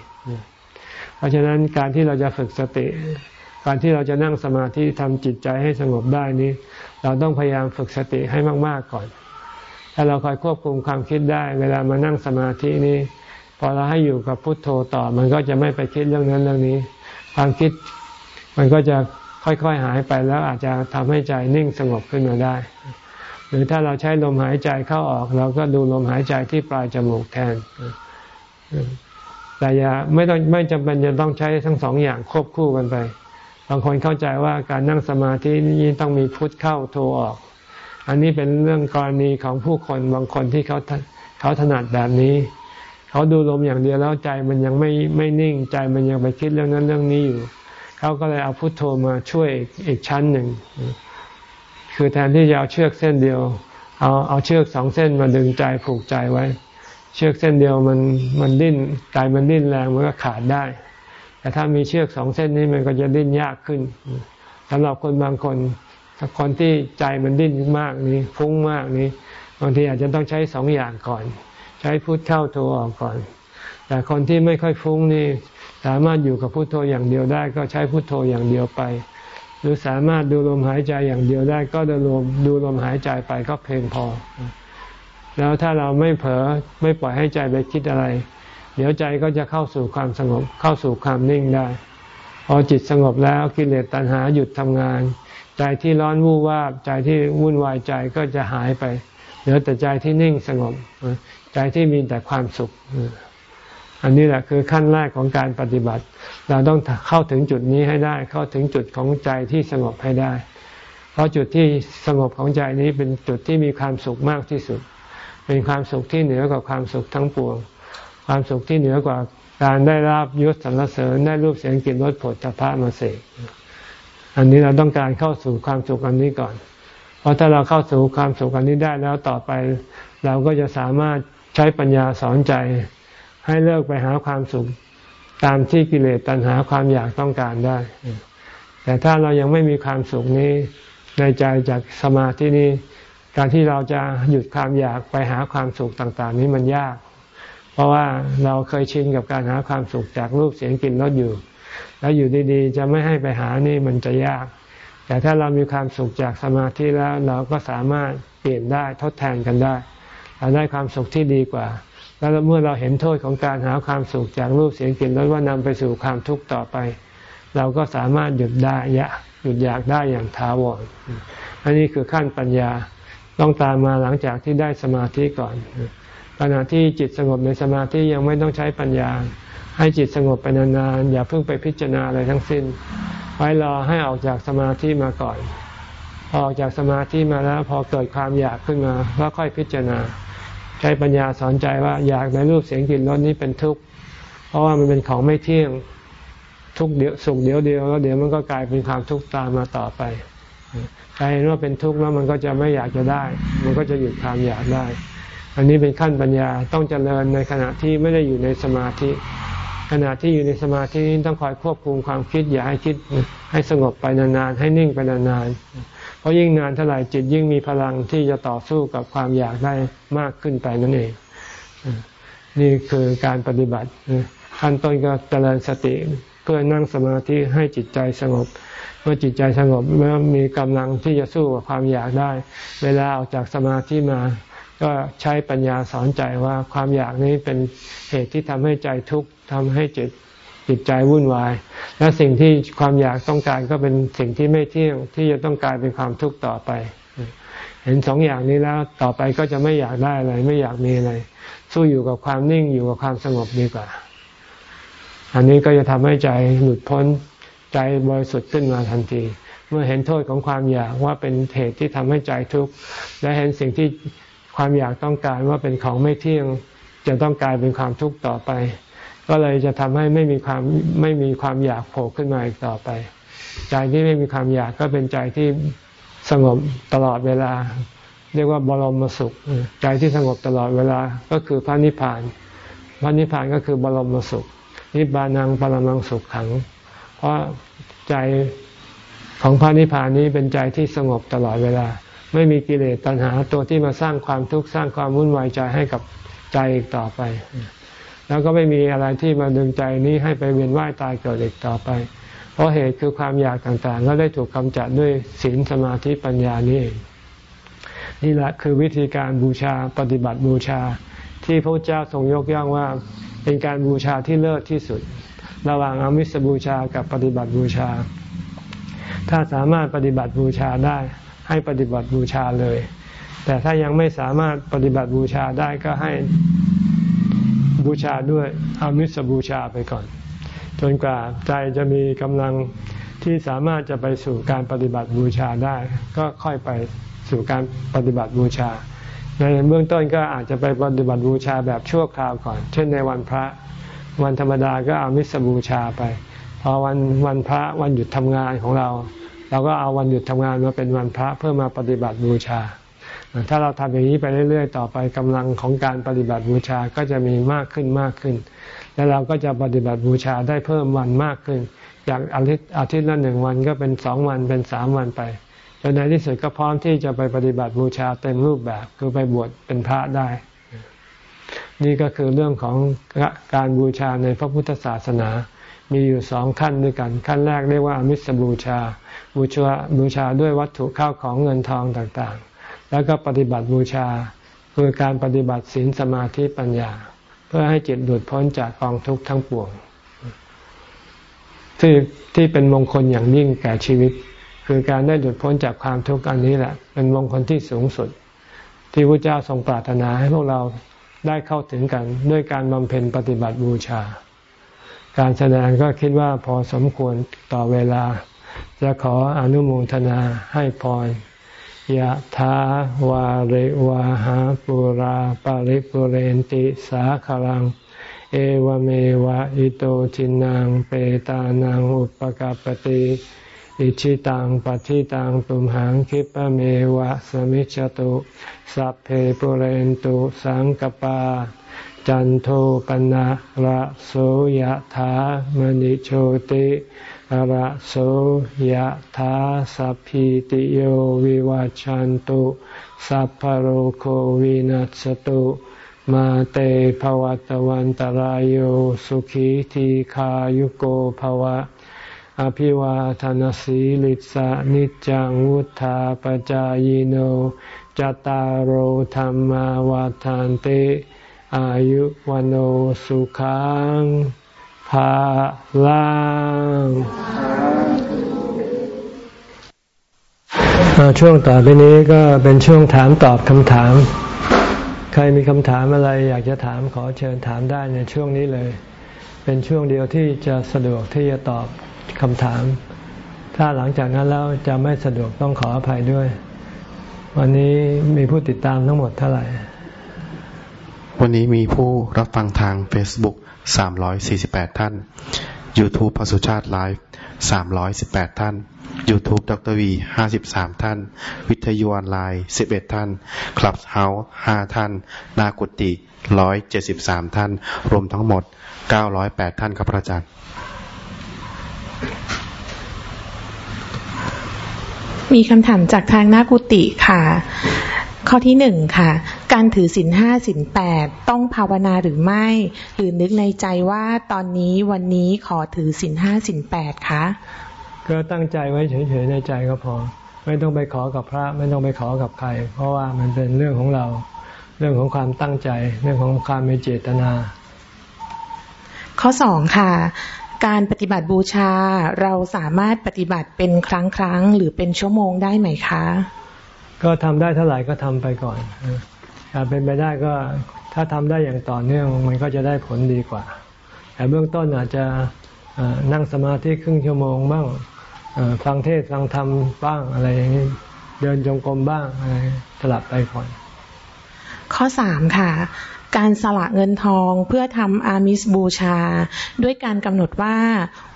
เพราะฉะนั้นการที่เราจะฝึกสติ การที่เราจะนั่งสมาธิทำจิตใจให้สงบได้นี้ เราต้องพยายามฝึกสติให้มาก ๆก่อน ถ้าเราคอยควบคุมความคิดได้ เวลามานั่งสมาธินี้ พอเราให้อยู่กับพุทโธต่อ มันก็จะไม่ไปคิดเรื่องนั้นเรื่องนี้ ความคิดมันก็จะค่อยๆหายไปแล้วอาจจะทำให้ใจนิ่งสงบขึ้นมาได้ หรือถ้าเราใช้ลมหายใจเข้าออก เราก็ดูลมหายใจที่ปลายจมูกแทน แต่อย่าไม่ต้องไม่จำเป็นจะต้องใช้ทั้งสองอย่างควบคู่กันไป บางคนเข้าใจว่าการนั่งสมาธินี้ต้องมีพุทเข้าโทออก อันนี้เป็นเรื่องกรณีของผู้คนบางคนที่เขาเขาถนัดแบบนี้ เขาดูลมอย่างเดียวแล้วใจมันยังไม่ไม่นิ่งใจมันยังไปคิดเรื่องนั้นเรื่องนี้อยู่ เขาก็เลยเอาพุทโธมาช่วยอีกชั้นหนึ่ง คือแทนที่จะเอาเชือกเส้นเดียว เอาเอาเชือกสองเส้นมาดึงใจผูกใจไว้ เชือกเส้นเดียวมันมันดิ้นใจมันดิ้นแรงมันก็ขาดได้ แต่ถ้ามีเชือกสองเส้นนี้มันก็จะดิ้นยากขึ้นสำหรับคนบางคน คนที่ใจมันดิ้นมากนี้ฟุ้งมากนี้บางทีอาจจะต้องใช้สองอย่างก่อน ใช้พุทเข้าโทออกก่อน แต่คนที่ไม่ค่อยฟุ้งนี่สามารถอยู่กับพุทโธอย่างเดียวได้ ก็ใช้พุทโธอย่างเดียวไป หรือสามารถดูลมหายใจอย่างเดียวได้ ก็ดูลมดูลมหายใจไปก็เพียงพอ แล้วถ้าเราไม่เผลอไม่ปล่อยให้ใจไปคิดอะไร เดี๋ยวใจก็จะเข้าสู่ความสงบเข้าสู่ความนิ่งได้ พอจิตสงบแล้วกิเลสตัณหาหยุดทำงาน ใจที่ร้อนวู่วาบใจที่วุ่นวายใจก็จะหายไป เหลือแต่ใจที่นิ่งสงบ ใจที่มีแต่ความสุข อันนี้แหละคือขั้นแรกของการปฏิบัติ เราต้องเข้าถึงจุดนี้ให้ได้ เข้าถึงจุดของใจที่สงบให้ได้ เพราะจุดที่สงบของใจนี้เป็นจุดที่มีความสุขมากที่สุด เป็นความสุขที่เหนือกว่าความสุขทั้งปวง ความสุขที่เหนือกว่าการได้รับยศสรรเสริญได้รูปเสียงกลิ่นรสผลพระมาเสก อันนี้เราต้องการเข้าสู่ความสุขอันนี้ก่อน เพราะถ้าเราเข้าสู่ความสุขอันนี้ได้แล้วต่อไป เราก็จะสามารถใช้ปัญญาสอนใจ ให้เลิกไปหาความสุขตามที่กิเลสตัณหาความอยากต้องการได้ แต่ถ้าเรายังไม่มีความสุขนี้ในใจจากสมาธินี้ การที่เราจะหยุดความอยากไปหาความสุขต่างๆ นี้มันยาก เพราะว่าเราเคยชินกับการหาความสุขจากรูปเสียงกลิ่นรสอยู่ แล้วอยู่ดีๆ จะไม่ให้ไปหานี่มันจะยาก แต่ถ้าเรามีความสุขจากสมาธิแล้วเราก็สามารถเปลี่ยนได้ทดแทนกันได้เราได้ความสุขที่ดีกว่า แล้วเมื่อเราเห็นโทษของการหาความสุขจากรูปเสียงกลิ่นรสว่านำไปสู่ความทุกข์ต่อไป เราก็สามารถหยุดได้ยะหยุดอยากได้อย่างท้าวรอันนี้คือขั้นปัญญาต้องตามมาหลังจากที่ได้สมาธิก่อนขณะที่จิตสงบในสมาธิยังไม่ต้องใช้ปัญญา ให้จิตสงบไปนานๆอย่าเพิ่งไปพิจารณาอะไรทั้งสิ้น ไว้รอให้ออกจากสมาธิมาก่อนพอออกจากสมาธิมาแล้วพอเกิดความอยากขึ้นมาก็ค่อยพิจารณา ใช้ปัญญาสอนใจว่าอยากในรูปเสียงกลิ่นรสนี้เป็นทุกข์เพราะว่ามันเป็นของไม่เที่ยงทุกเดียวสุขเดียวเดียวแล้วเดี๋ยวมันก็กลายเป็นความทุกข์ตามมาต่อไปใครเห็นว่าเป็นทุกข์แล้วมันก็จะไม่อยากจะได้ มันก็จะหยุดความอยากได้ อันนี้เป็นขั้นปัญญาต้องเจริญในขณะที่ไม่ได้อยู่ในสมาธิ ขณะที่อยู่ในสมาธินี้ต้องคอยควบคุมความคิดอย่าให้คิดให้สงบไปนานๆให้นิ่งไปนานๆเพราะยิ่งนานเท่าไหร่จิตยิ่งมีพลังที่จะต่อสู้กับความอยากได้มากขึ้นไปนั่นเอง นี่คือการปฏิบัติขั้นต้นก็เจริญสติเพื่อนั่งสมาธิให้จิตใจสงบ เมื่อจิตใจสงบเมื่อมีกำลังที่จะสู้กับความอยากได้ เวลาออกจากสมาธิมา ก็ใช้ปัญญาสอนใจว่าความอยากนี้เป็นเหตุที่ทำให้ใจทุกข์ ทำให้จิตจิตใจวุ่นวาย และสิ่งที่ความอยากต้องการก็เป็นสิ่งที่ไม่เที่ยงที่จะต้องกลายเป็นความทุกข์ต่อไป เห็นสองอย่างนี้แล้วต่อไปก็จะไม่อยากได้อะไรไม่อยากมีอะไรสู้อยู่กับความนิ่งอยู่กับความสงบดีกว่า อันนี้ก็จะทำให้ใจหลุดพ้นใจบริสุทธิ์ขึ้นมาทันที เมื่อเห็นโทษของความอยากว่าเป็นเหตุที่ทำให้ใจทุกข์และเห็นสิ่งที่ความอยากต้องการว่าเป็นของไม่เที่ยงจะต้องกลายเป็นความทุกข์ต่อไป ก็เลยจะทำให้ไม่มีความไม่มีความอยากโผล่ขึ้นมาอีกต่อไป ใจที่ไม่มีความอยากก็เป็นใจที่สงบตลอดเวลา เรียกว่าบรมสุข ใจที่สงบตลอดเวลาก็คือพระนิพพานพระนิพพานก็คือบรมสุข นิบานังปรมังสุขขัง เพราะใจของพระนิพพานนี้เป็นใจที่สงบตลอดเวลา ไม่มีกิเลสตัณหาตัวที่มาสร้างความทุกข์สร้างความวุ่นวายใจให้กับใจอีกต่อไป แล้วก็ไม่มีอะไรที่มาดึงใจนี้ให้ไปเวียนว่ายตายเกิดอีกต่อไป เพราะเหตุคือความอยากต่างๆ ก็ได้ถูกกำจัดด้วยศีลสมาธิปัญญานี่เองนี่แหละคือวิธีการบูชาปฏิบัติบูชา ที่พระเจ้าทรงยกย่องว่าเป็นการบูชาที่เลิศที่สุด ระหว่างอามิสบูชากับปฏิบัติบูชา ถ้าสามารถปฏิบัติบูชาได้ให้ปฏิบัติบูชาเลย แต่ถ้ายังไม่สามารถปฏิบัติบูชาได้ก็ให้ บูชาด้วยอามิสบูชาไปก่อน จนกว่าใจจะมีกำลังที่สามารถจะไปสู่การปฏิบัติบูชาได้ ก็ค่อยไปสู่การปฏิบัติบูชา ในเบื้องต้นก็อาจจะไปปฏิบัติบูชาแบบชั่วคราวก่อน เช่นในวันพระ วันธรรมดาก็เอามิสบูชาไปพอวันวันพระวันหยุดทำงานของเรา เราก็เอาวันหยุดทำงานมาเป็นวันพระเพื่อมาปฏิบัติบูชา ถ้าเราทำอย่างนี้ไปเรื่อย ๆ ต่อไปกำลังของการปฏิบัติบูชาก็จะมีมากขึ้นมากขึ้น แล้วเราก็จะปฏิบัติบูชาได้เพิ่มวันมากขึ้น จากอาทิตย์อาทิตย์ละหนึ่งวันก็เป็นสองวันเป็นสามวันไปจนในที่สุดก็พร้อมที่จะไปปฏิบัติบูชาเต็มรูปแบบคือไปบวชเป็นพระได้ นี่ก็คือเรื่องของการบูชาในพระพุทธศาสนา มีอยู่สองขั้นด้วยกัน ขั้นแรกเรียกว่าอมิสบูชาบูชาบูชาด้วยวัตถุข้าวของเงินทองต่างๆ แล้วก็ปฏิบัติบูชาคือการปฏิบัติศีลสมาธิปัญญา เพื่อให้จิตหลุดพ้นจากกองทุกข์ทั้งปวง ที่ที่เป็นมงคลอย่างยิ่งแก่ชีวิต คือการได้หลุดพ้นจากความทุกข์อันนี้แหละ เป็นมงคลที่สูงสุด ที่พระเจ้าทรงปรารถนาให้พวกเราได้เข้าถึงกันด้วยการบำเพ็ญปฏิบัติบูชา การแสดงก็คิดว่าพอสมควรต่อเวลา จะขออนุโมทนาให้พร ยะถาวาริวาหาปุราปาริปุเรนติสาคลัง เอวเมวะอิโตทินังเปตานังอุปกาปติอิชิตังปฏิตังตุมหังคิปะเมวะสมิจจตุ สัพเพปุเรนตุสังกปา จันโทปนะระโสยะถามณิโชติ ระโสยธาสัพพิติโยวิวาจันตุสัพพโรโควินัสตุมาเตภวัตวันตารโยสุขีทีขายุโกภวะ อภิวาทานสีลิสานิจังวุธาปจายโนจตารโหธรรมวาทานเต อายุวันโอสุขัง ภาลังช่วงต่อไปนี้ก็เป็นช่วงถามตอบคำถาม ใครมีคำถามอะไรอยากจะถามขอเชิญถามได้ในช่วงนี้เลย เป็นช่วงเดียวที่จะสะดวกที่จะตอบคำถาม ถ้าหลังจากนั้นแล้วจะไม่สะดวกต้องขออภัยด้วย วันนี้มีผู้ติดตามทั้งหมดเท่าไหร่ วันนี้มีผู้รับฟังทาง Facebook สามร้อยสี่สิบแปดท่าน YouTube พสุชาติไลฟ์สามร้อยสิบแปดท่าน YouTube ดรวีห้าสิบสามท่าน วิทยุออนไลน์สิบเอ็ดท่านคลับเฮาส์ห้าท่าน นากุติร้อยเจ็ดสิบสามท่าน รวมทั้งหมดเก้าร้อยแปดท่านครับพระอาจารย์ มีคำถามจากทางนากุติค่ะ ข้อที่หนึ่งค่ะ การถือศีลห้าศีลแปดต้องภาวนาหรือไม่ หรือนึกในใจว่าตอนนี้วันนี้ขอถือศีลห้าศีลแปดคะก็ตั้งใจไว้เฉยๆในใจก็พอ ไม่ต้องไปขอกับพระ ไม่ต้องไปขอกับใคร เพราะว่ามันเป็นเรื่องของเรา เรื่องของความตั้งใจ เรื่องของความมีเจตนา ข้อสองค่ะ การปฏิบัติบูชาเราสามารถปฏิบัติเป็นครั้งครั้งหรือเป็นชั่วโมงได้ไหมคะ ก็ทำได้เท่าไหร่ก็ทำไปก่อนถ้าเป็นไปได้ก็ถ้าทำได้อย่างต่อเนื่องมันก็จะได้ผลดีกว่า แต่เบื้องต้นอาจจะนั่งสมาธิครึ่งชั่วโมงบ้างฟังเทศฟังธรรมบ้างอะไรอย่างนี้เดินจงกรมบ้างอะไรสลับไปก่อน ข้อสามค่ะ การสละเงินทองเพื่อทำอามิสบูชา ด้วยการกำหนดว่า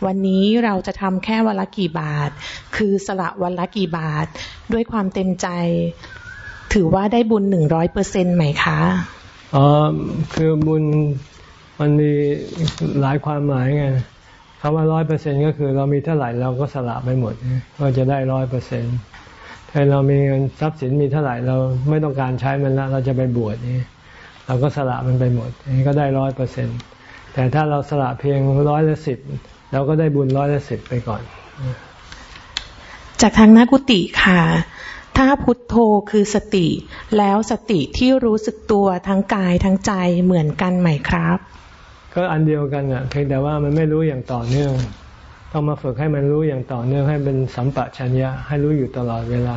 วันนี้เราจะทำแค่วันละกี่บาท คือสละวันละกี่บาท ด้วยความเต็มใจ ถือว่าได้บุญหนึ่งร้อยเปอร์เซ็นต์ไหมคะอ๋อคือบุญมันมีหลายความหมายไงคำว่าร้อยเปอร์เซ็นก็คือเรามีเท่าไหร่เราก็สละไปหมดก็จะได้ร้อยเปอร์เซ็นต์ถ้าเรามีเงินทรัพย์สินมีเท่าไหร่เราไม่ต้องการใช้มันแล้วเราจะไปบวชนี่ เราก็สละมันไปหมดนี่ก็ได้ร้อยเปอร์เซ็นแต่ถ้าเราสละเพียงร้อยละสิบเราก็ได้บุญร้อยละสิบไปก่อน จากทางนักกุติค่ะ ถ้าพุทโธคือสติ แล้วสติที่รู้สึกตัวทั้งกายทั้งใจเหมือนกันไหมครับ ก็อันเดียวกันอะเพียงแต่ว่ามันไม่รู้อย่างต่อเนื่อง ต้องมาฝึกให้มันรู้อย่างต่อเนื่องให้เป็นสัมปะชัญญะให้รู้อยู่ตลอดเวลา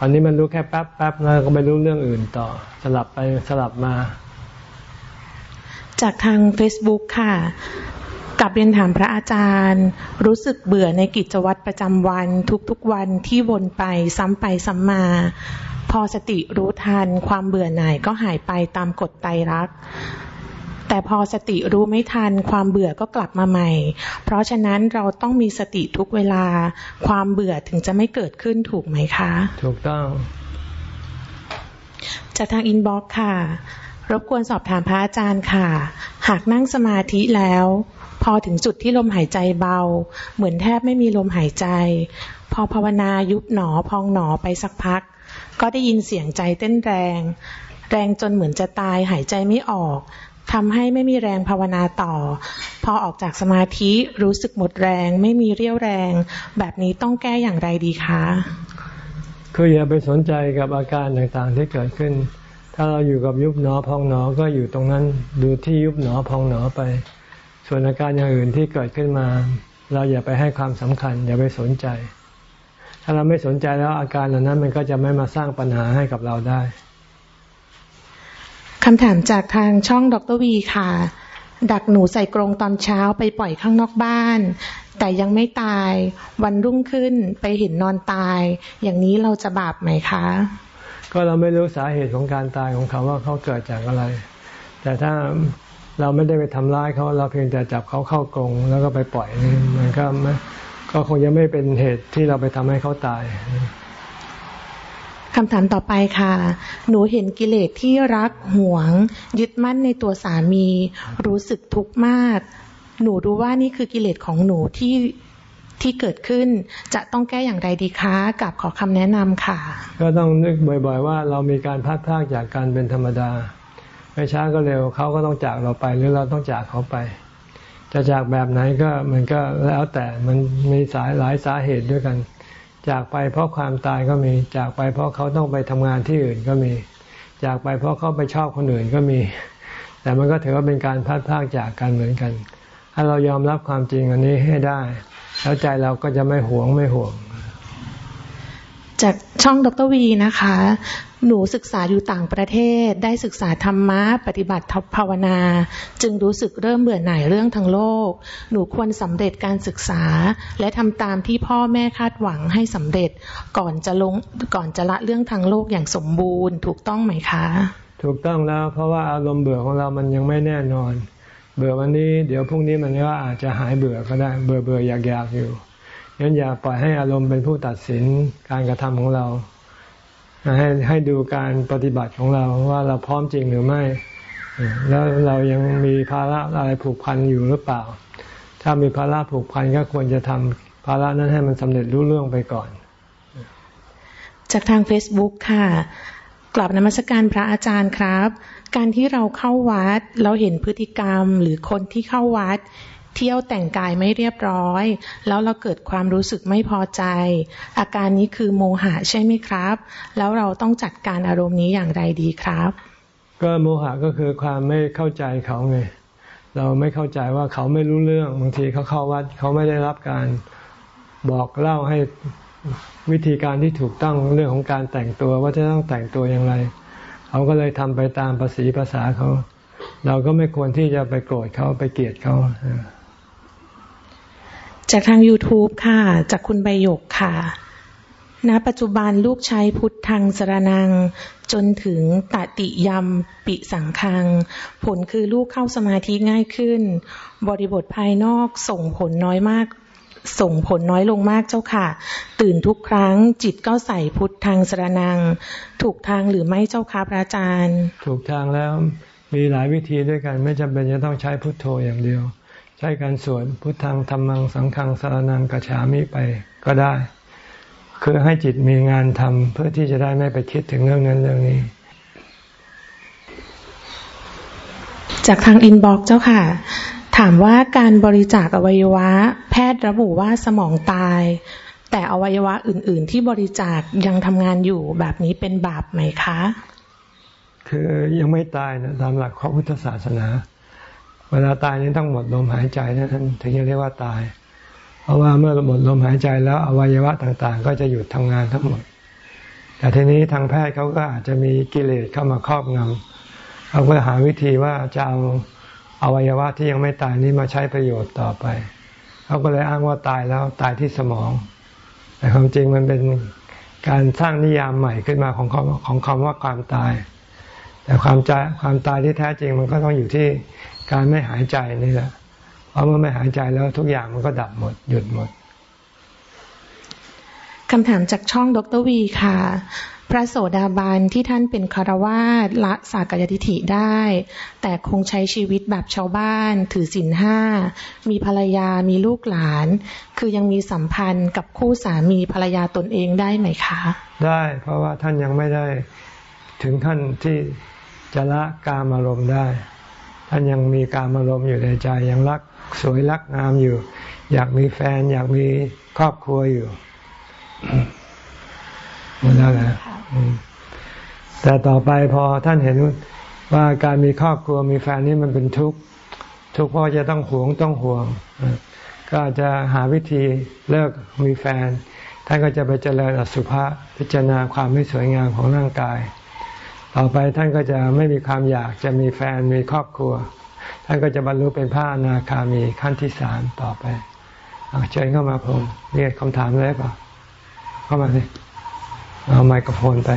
อันนี้มันรู้แค่แป๊บแป๊บแล้วก็ไม่รู้เรื่องอื่นต่อ สลับไปสลับมา จากทาง Facebook ค่ะกับเรียนถามพระอาจารย์ รู้สึกเบื่อในกิจวัตรประจำวัน ทุกๆวันที่วนไปซ้ำไปซ้ำมา พอสติรู้ทัน ความเบื่อหน่ายก็หายไปตามกฎไตรลักษณ์ แต่พอสติรู้ไม่ทันความเบื่อก็กลับมาใหม่ เพราะฉะนั้นเราต้องมีสติทุกเวลา ความเบื่อถึงจะไม่เกิดขึ้นถูกไหมคะ ถูกต้อง จากทาง inbox ค่ะ รบกวนสอบถามพระอาจารย์ค่ะ หากนั่งสมาธิแล้ว พอถึงจุดที่ลมหายใจเบา เหมือนแทบไม่มีลมหายใจ พอภาวนายุบหนอพองหนอไปสักพัก ก็ได้ยินเสียงใจเต้นแรง แรงจนเหมือนจะตายหายใจไม่ออก ทำให้ไม่มีแรงภาวนาต่อ พอออกจากสมาธิรู้สึกหมดแรง ไม่มีเรี่ยวแรง แบบนี้ต้องแก้อย่างไรดีคะคืออย่าไปสนใจกับอาการต่างๆที่เกิดขึ้น ถ้าเราอยู่กับยุบหนอพองหนอก็อยู่ตรงนั้นดูที่ยุบหนอพองหนอไป ส่วนอาการอย่างอื่นที่เกิดขึ้นมา เราอย่าไปให้ความสำคัญ อย่าไปสนใจ ถ้าเราไม่สนใจแล้วอาการเหล่านั้นมันก็จะไม่มาสร้างปัญหาให้กับเราได้ คำถามจากทางช่องดรวีค่ะ ดักหนูใส่กรงตอนเช้าไปปล่อยข้างนอกบ้าน แต่ยังไม่ตายวันรุ่งขึ้นไปเห็นนอนตาย อย่างนี้เราจะบาปไหมคะ ก็เราไม่รู้สาเหตุของการตายของเขาว่าเขาเกิดจากอะไร แต่ถ้าเราไม่ได้ไปทำร้ายเขาเราเพียงแต่จับเขาเข้ากรงแล้วก็ไปปล่อยนี่มันก็ก็คงจะไม่เป็นเหตุที่เราไปทำให้เขาตาย คำถามต่อไปค่ะ หนูเห็นกิเลสที่รักหวง ยึดมั่นในตัวสามี รู้สึกทุกข์มาก หนูรู้ว่านี่คือกิเลสของหนูที่ที่เกิดขึ้น จะต้องแก้อย่างไรดีคะกับขอคำแนะนำค่ะ ก็ต้องนึกบ่อย ๆ ว่าเรามีการพัดพากจากการเป็นธรรมดา ไม่ช้าก็เร็วเขาก็ต้องจากเราไปหรือเราต้องจากเขาไป จะจากแบบไหนก็มันก็แล้วแต่มันมีสายหลายสาเหตุด้วยกัน จากไปเพราะความตายก็มี จากไปเพราะเขาต้องไปทำงานที่อื่นก็มี จากไปเพราะเขาไปชอบคนอื่นก็มี แต่มันก็ถือว่าเป็นการพัดพากจากกันเหมือนกัน ถ้าเรายอมรับความจริงอันนี้ให้ได้ แล้วใจเราก็จะไม่หวงไม่ห่วง จากช่องดรวีนะคะ หนูศึกษาอยู่ต่างประเทศ ได้ศึกษาธรรมะ ปฏิบัติภาวนา จึงรู้สึกเริ่มเบื่อหน่ายเรื่องทั้งโลก หนูควรสำเร็จการศึกษา และทำตามที่พ่อแม่คาดหวังให้สำเร็จก่อนจะลงก่อนจะละเรื่องทางโลกอย่างสมบูรณ์ ถูกต้องไหมคะ ถูกต้องแล้วเพราะว่าอารมณ์เบื่อของเรามันยังไม่แน่นอน เบื่อวันนี้ เดี๋ยวพรุ่งนี้มันก็อาจจะหายเบื่อก็ได้ เบื่อเบื่ออยากอยากอยู่ งั้นอย่าปล่อยให้อารมณ์เป็นผู้ตัดสินการกระทำของเรา ให้ให้ดูการปฏิบัติของเราว่าเราพร้อมจริงหรือไม่ แล้วเรายังมีภาระอะไรผูกพันอยู่หรือเปล่า ถ้ามีภาระผูกพันก็ควรจะทำภาระนั้นให้มันสำเร็จรู้เรื่องไปก่อน จากทาง Facebook ค่ะกลับนมัสการพระอาจารย์ครับ การที่เราเข้าวัดเราเห็นพฤติกรรมหรือคนที่เข้าวัด เที่ยวแต่งกายไม่เรียบร้อย แล้วเราเกิดความรู้สึกไม่พอใจ อาการนี้คือโมหะใช่ไหมครับ แล้วเราต้องจัดการอารมณ์นี้อย่างไรดีครับ ก็โมหะก็คือความไม่เข้าใจเขาไงเราไม่เข้าใจว่าเขาไม่รู้เรื่องบางทีเขาเข้าวัดเขาไม่ได้รับการบอกเล่าให้วิธีการที่ถูกต้องเรื่องของการแต่งตัวว่าจะต้องแต่งตัวอย่างไร เขาก็เลยทำไปตามภาษีภาษาเขา เราก็ไม่ควรที่จะไปโกรธเขาไปเกลียดเขา จากทาง YouTube ค่ะ จากคุณใบหยกค่ะ ณ ปัจจุบันลูกใช้พุทธังสรนัง จนถึงตติยมปิสังคัง ผลคือลูกเข้าสมาธิง่ายขึ้น บริบทภายนอกส่งผลน้อยมากส่งผลน้อยลงมากเจ้าค่ะ ตื่นทุกครั้งจิตก็ใส่พุทธังสรณัง ถูกทางหรือไม่เจ้าค่ะพระอาจารย์ ถูกทางแล้วมีหลายวิธีด้วยกัน ไม่จำเป็นจะต้องใช้พุทโธอย่างเดียว ใช้การสวดพุทธังธัมมังสังฆังสรณังคัจฉามิไปก็ได้ คือให้จิตมีงานทำเพื่อที่จะได้ไม่ไปคิดถึงเรื่องนั้นเรื่องนี้ จากทาง inbox เจ้าค่ะ ถามว่าการบริจาคอวัยวะ แพทย์ระบุว่าสมองตาย แต่อวัยวะอื่น ๆ ที่บริจาคยังทำงานอยู่แบบนี้เป็นบาปไหมคะ คือยังไม่ตายนะตามหลักของพุทธศาสนา เวลาตายนี้ต้องหมดลมหายใจนะท่านถึงจะเรียกว่าตาย เพราะว่าเมื่อหมดลมหายใจแล้วอวัยวะต่างๆ ก็จะหยุดทำงานทั้งหมด แต่ทีนี้ทางแพทย์เขาก็อาจจะมีกิเลสเข้ามาครอบงำเขาก็หาวิธีว่าจะเอาอวัยวะที่ยังไม่ตายนี้มาใช้ประโยชน์ต่อไป เขาก็เลยอ้างว่าตายแล้วตายที่สมอง แต่ความจริงมันเป็นการสร้างนิยามใหม่ขึ้นมาของของคำว่าความตาย แต่ความใจความตายที่แท้จริงมันก็ต้องอยู่ที่ การไม่หายใจนี่แหละ เพราะเมื่อไม่หายใจแล้วทุกอย่างมันก็ดับหมด หยุดหมดคำถามจากช่องดรวีค่ะ พระโสดาบันที่ท่านเป็นคารวาสละสากยทิฐิได้ แต่คงใช้ชีวิตแบบชาวบ้าน ถือศีลห้า มีภรรยามีลูกหลาน คือยังมีสัมพันธ์กับคู่สามีภรรยาตนเองได้ไหมคะ ได้เพราะว่าท่านยังไม่ได้ถึงขั้นที่จะละกามอารมณ์ได้ ท่านยังมีกามอารมณ์อยู่ในใจ ยังรักสวยรักงามอยู่ อยากมีแฟน อยากมีครอบครัวอยู่หมดแล้วนะแต่ต่อไปพอท่านเห็นว่าการมีครอบครัวมีแฟนนี่มันเป็นทุกข์ทุกข์เพราะจะต้องหวงต้องห่วง ก็จะหาวิธีเลิกมีแฟน ท่านก็จะไปเจริญอสุภะพิจารณาความไม่สวยงามของร่างกาย ต่อไปท่านก็จะไม่มีความอยากจะมีแฟนมีครอบครัว ท่านก็จะบรรลุเป็นพระอนาคามีขั้นที่สามต่อไปเชิญเข้ามาผมเรียกคำถามเลยป่ะเข้ามาสิเอาไมโครโฟนไป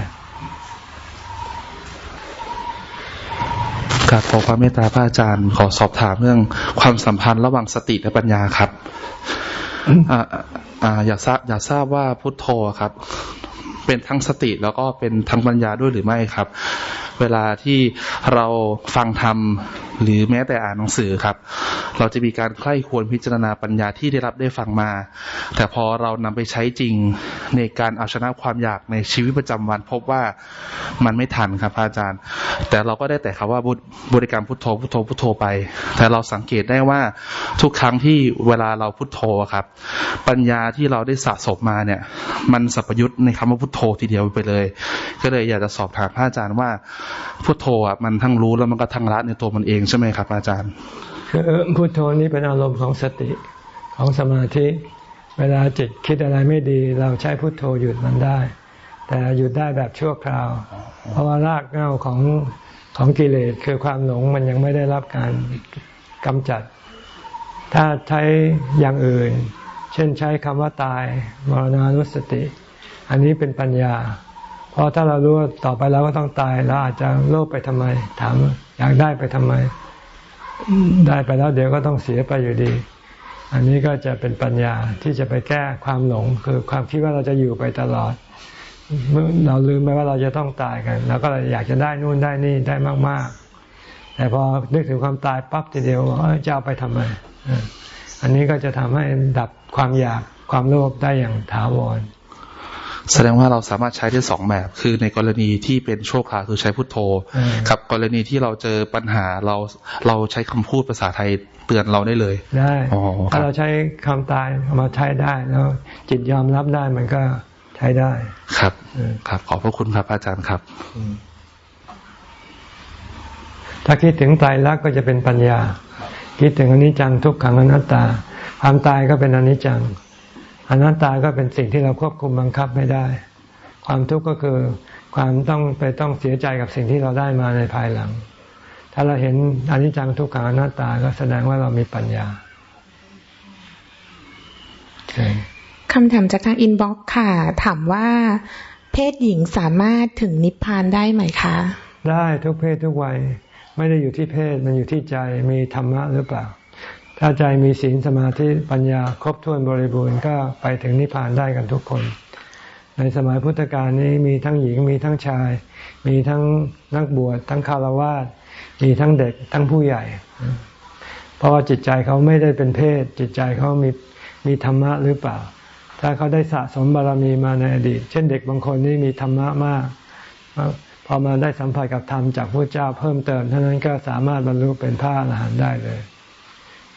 กราบขอความเมตตาพระอาจารย์ ขอสอบถามเรื่องความสัมพันธ์ระหว่างสติและปัญญาครับออยากทราบอยากทราบว่าพุทโธครับ เป็นทั้งสติแล้วก็เป็นทั้งปัญญาด้วยหรือไม่ครับ เวลาที่เราฟังธรรมหรือแม้แต่อ่านหนังสือครับ เราจะมีการใคร่ควรพิจารณาปัญญาที่ได้รับได้ฟังมา แต่พอเรานำไปใช้จริงในการเอาชนะความอยากในชีวิตประจำวัน พบว่ามันไม่ทันครับอาจารย์ แต่เราก็ได้แต่คำว่าบริกรรมพุทโธพุทโธพุทโธไป แต่เราสังเกตได้ว่าทุกครั้งที่เวลาเราพุทโธครับ ปัญญาที่เราได้สะสมมาเนี่ย มันสัพยุตในคำว่าพุทโธทีเดียวไปเลย ก็เลยอยากจะสอบถามพระอาจารย์ว่าพุทโธอะมันทั้งรู้แล้วมันก็ทั้งละในตัวมันเองใช่ไหมครับ อาจารย์คือพุทโธนี้เป็นอารมณ์ของสติของสมาธิ เวลาจิตคิดอะไรไม่ดี เราใช้พุทโธหยุดมันได้ แต่หยุดได้แบบชั่วคราว เพราะว่ารากเหง้าของของกิเลสคือความหลงมันยังไม่ได้รับการกำจัด ถ้าใช้อย่างอื่น เช่นใช้คำว่าตายมรณานุสติ อันนี้เป็นปัญญา พราะถ้าเรารู้ว่าต่อไปเราก็ต้องตายเราอาจจะโลภไปทำไม ถามอยากได้ไปทำไม ได้ไปแล้วเดี๋ยวก็ต้องเสียไปอยู่ดี อันนี้ก็จะเป็นปัญญาที่จะไปแก้ความหลง คือความคิดว่าเราจะอยู่ไปตลอด เราลืมไปว่าเราจะต้องตายกันแล้วก็อยากจะได้นู่นได้นี่ได้มาก ๆ แต่พอนึกถึงความตายปั๊บทีเดียวจะเอาไปทำไม อันนี้ก็จะทำให้ดับความอยากความโลภได้อย่างถาวร แสดงว่าเราสามารถใช้ได้สองแบบ คือในกรณีที่เป็นโชคคราวคือใช้พุทโธ กับกรณีที่เราเจอปัญหาเราเราใช้คำพูดภาษาไทยเตือนเราได้เลย ได้ถ้าเราใช้คำตายมาใช้ได้แล้ว จิตยอมรับได้มันก็ใช้ได้ ครับครับ ขอบพระคุณครับอาจารย์ครับ ถ้าคิดถึงตายรักก็จะเป็นปัญญา คิดถึงอนิจจังทุกขังอนัตตา ความตายก็เป็นอนิจจัง อนัตตาก็เป็นสิ่งที่เราควบคุมบังคับไม่ได้ ความทุกข์ก็คือความต้องไปต้องเสียใจกับสิ่งที่เราได้มาในภายหลัง ถ้าเราเห็นอนิจจังทุกขังอนัตตาก็แสดงว่าเรามีปัญญาคำถามจากทาง inbox ค่ะ ถามว่าเพศหญิงสามารถถึงนิพพานได้ไหมคะ ได้ทุกเพศทุกวัย ไม่ได้อยู่ที่เพศมันอยู่ที่ใจมีธรรมะหรือเปล่า ถ้าใจมีศีลสมาธิปัญญาครบถ้วนบริบูรณ์ก็ไปถึงนิพพานได้กันทุกคน ในสมัยพุทธกาลนี้มีทั้งหญิงมีทั้งชาย มีทั้งนักบวชทั้งคารวะมีทั้งเด็กทั้งผู้ใหญ่ เพราะว่าจิตใจเขาไม่ได้เป็นเพศ จิตใจเขามีมีธรรมะหรือเปล่า ถ้าเขาได้สะสมบารมีมาในอดีต เช่นเด็กบางคนนี่มีธรรมะมากพอมาได้สัมผัสกับธรรมจากพระเจ้าเพิ่มเติมเท่านั้นก็สามารถบรรลุเป็นพระอรหันต์ได้เลย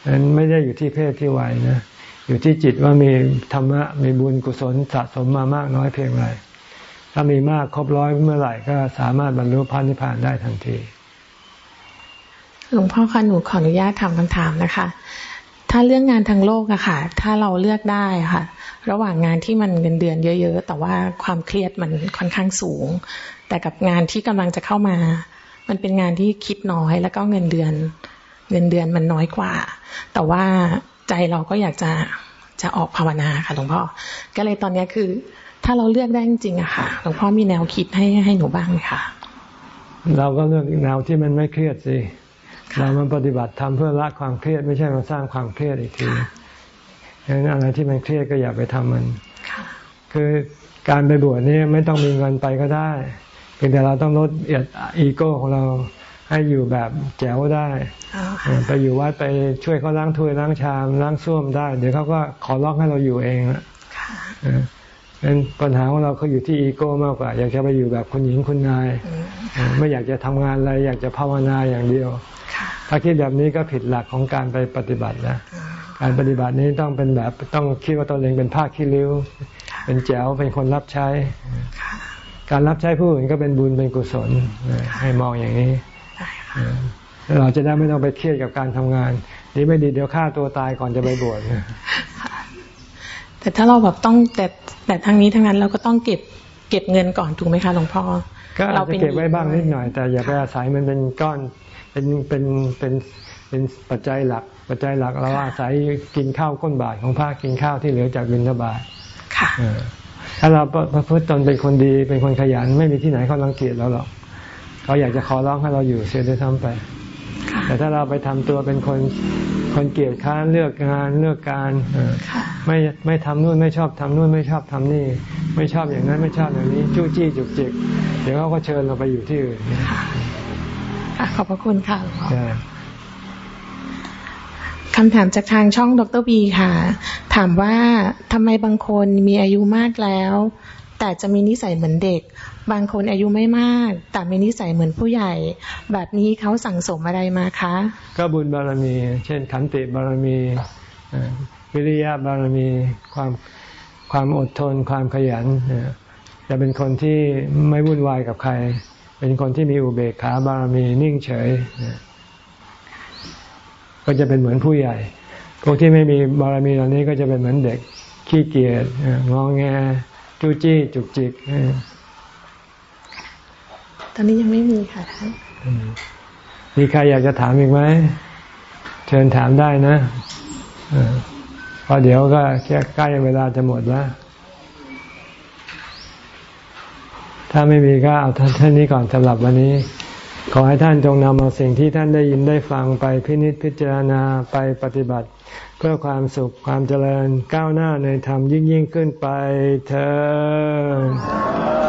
นั้นไม่ได้อยู่ที่เพศที่วัยนะ อยู่ที่จิตว่ามีธรรมะมีบุญกุศลสะสมมามากน้อยเพียงไร ถ้ามีมากครบร้อยเมื่อไหร่ก็สามารถบรรลุพระนิพพานได้ทันที หลวงพ่อคะหนูขออนุญาตถามคำถามนะคะ ถ้าเรื่องงานทางโลกอะค่ะ ถ้าเราเลือกได้ค่ะ ระหว่างงานที่มันเงินเดือนเยอะ ๆ แต่ว่าความเครียดมันค่อนข้างสูง แต่กับงานที่กำลังจะเข้ามา มันเป็นงานที่คิดน้อยแล้วก็เงินเดือน เงินเดือนมันน้อยกว่า แต่ว่าใจเราก็อยากจะจะออกภาวนาค่ะหลวงพ่อ ก็เลยตอนนี้คือ ถ้าเราเลือกได้จริงอะค่ะหลวงพ่อมีแนวคิดให้ให้หนูบ้างไหมคะเราก็เลือกแนวที่มันไม่เครียดสิเรามันปฏิบัติทำเพื่อละความเครียดไม่ใช่มาสร้างความเครียดอีกทีดังนั้นอะไรที่มันเครียดก็อย่าไปทำมันคือการไปบวชนี่ไม่ต้องมีเงินไปก็ได้พียงแต่เราต้องลดเอียดอีโก้ของเรา ให้อยู่แบบแจ๋วได้ ไปอยู่วัดไปช่วยเขาล้างถ้วยล้างชามล้างส้วมได้ เดี๋ยวเขาก็ขอร้องให้เราอยู่เองละเป็นปัญหาของเราเขาอยู่ที่อีโก้มากกว่า อยากจะไปอยู่แบบคุณหญิงคุณนาย ไม่อยากจะทำงานอะไรอยากจะภาวนาอย่างเดียว ถ้าคิดแบบนี้ก็ผิดหลักของการไปปฏิบัตินะการปฏิบัตินี้ต้องเป็นแบบต้องคิดว่าตัวเองเป็นภาคขี้ริ้ว เป็นแจ๋วเป็นคนรับใช้ การรับใช้ผู้อื่นก็เป็นบุญเป็นกุศลให้มองอย่างนี้ เราจะได้ไม่ต้องไปเครียดกับการทำงานดีไม่ดีเดี๋ยวฆ่าตัวตายก่อนจะไปบวชแต่ถ้าเราแบบต้องแต่แต่ทางนี้ทางนั้นเราก็ต้องเก็บเก็บเงินก่อนถูกไหมคะหลวงพ่อก็เราจะเก็บไว้บ้างนิดหน่อย แต่อย่าไปอาศัยมันเป็นก้อนเป็นเป็นเป็นเป็นปัจจัยหลัก ปัจจัยหลักเราอาศัยกินข้าวก้นบาทของพระกินข้าวที่เหลือจากบิณฑบาตค่ะถ้าเราประพฤติตนเป็นคนดีเป็นคนขยันไม่มีที่ไหนเขารังเกียจเราหรอก เขาอยากจะขอร้องให้เราอยู่เสียด้วยซ้ำไป แต่ถ้าเราไปทำตัวเป็นคนคนเกียจค้านเลือกงานเลือกการไม่ไม่ทำนู่นไม่ชอบทำนู่นไม่ชอบทำนี่ ไม่ชอบอย่างนั้นไม่ชอบอย่างนี้ จู้จี้จุกจิกเดี๋ยวเขาก็เชิญเราไปอยู่ที่อื่นขอบพระคุณค่ะคำถามจากทางช่องดรบีค่ะ ถามว่าทำไมบางคนมีอายุมากแล้ว แต่จะมีนิสัยเหมือนเด็ก บางคนอายุไม่มาก แต่มีนิสัยเหมือนผู้ใหญ่ แบบนี้เขาสั่งสมอะไรมาคะ ก็บุญบารมี เช่น ขันติบารมีวิริยะบารมีความความอดทน ความขยันจะเป็นคนที่ไม่วุ่นวายกับใคร เป็นคนที่มีอุเบกขาบารมีนิ่งเฉย ก็จะเป็นเหมือนผู้ใหญ่ พวกที่ไม่มีบารมีเหล่านี้ก็จะเป็นเหมือนเด็กขี้เกียจงองแงจู้จี้จุกจิก ตอนนี้ยังไม่มีค่ะท่านมีใครอยากจะถามอีกไหมเชิญถามได้นะเพราะเดี๋ยวก็แค่ใกล้เวลาจะหมดแล้ว ถ้าไม่มีก็เอาท่านนี้ก่อนสำหรับวันนี้ ขอให้ท่านจงนำเอาสิ่งที่ท่านได้ยินได้ฟังไปพินิจพิจารณาไปปฏิบัติ เพื่อความสุขความเจริญก้าวหน้าในธรรมยิ่งยิ่งขึ้นไปเธอ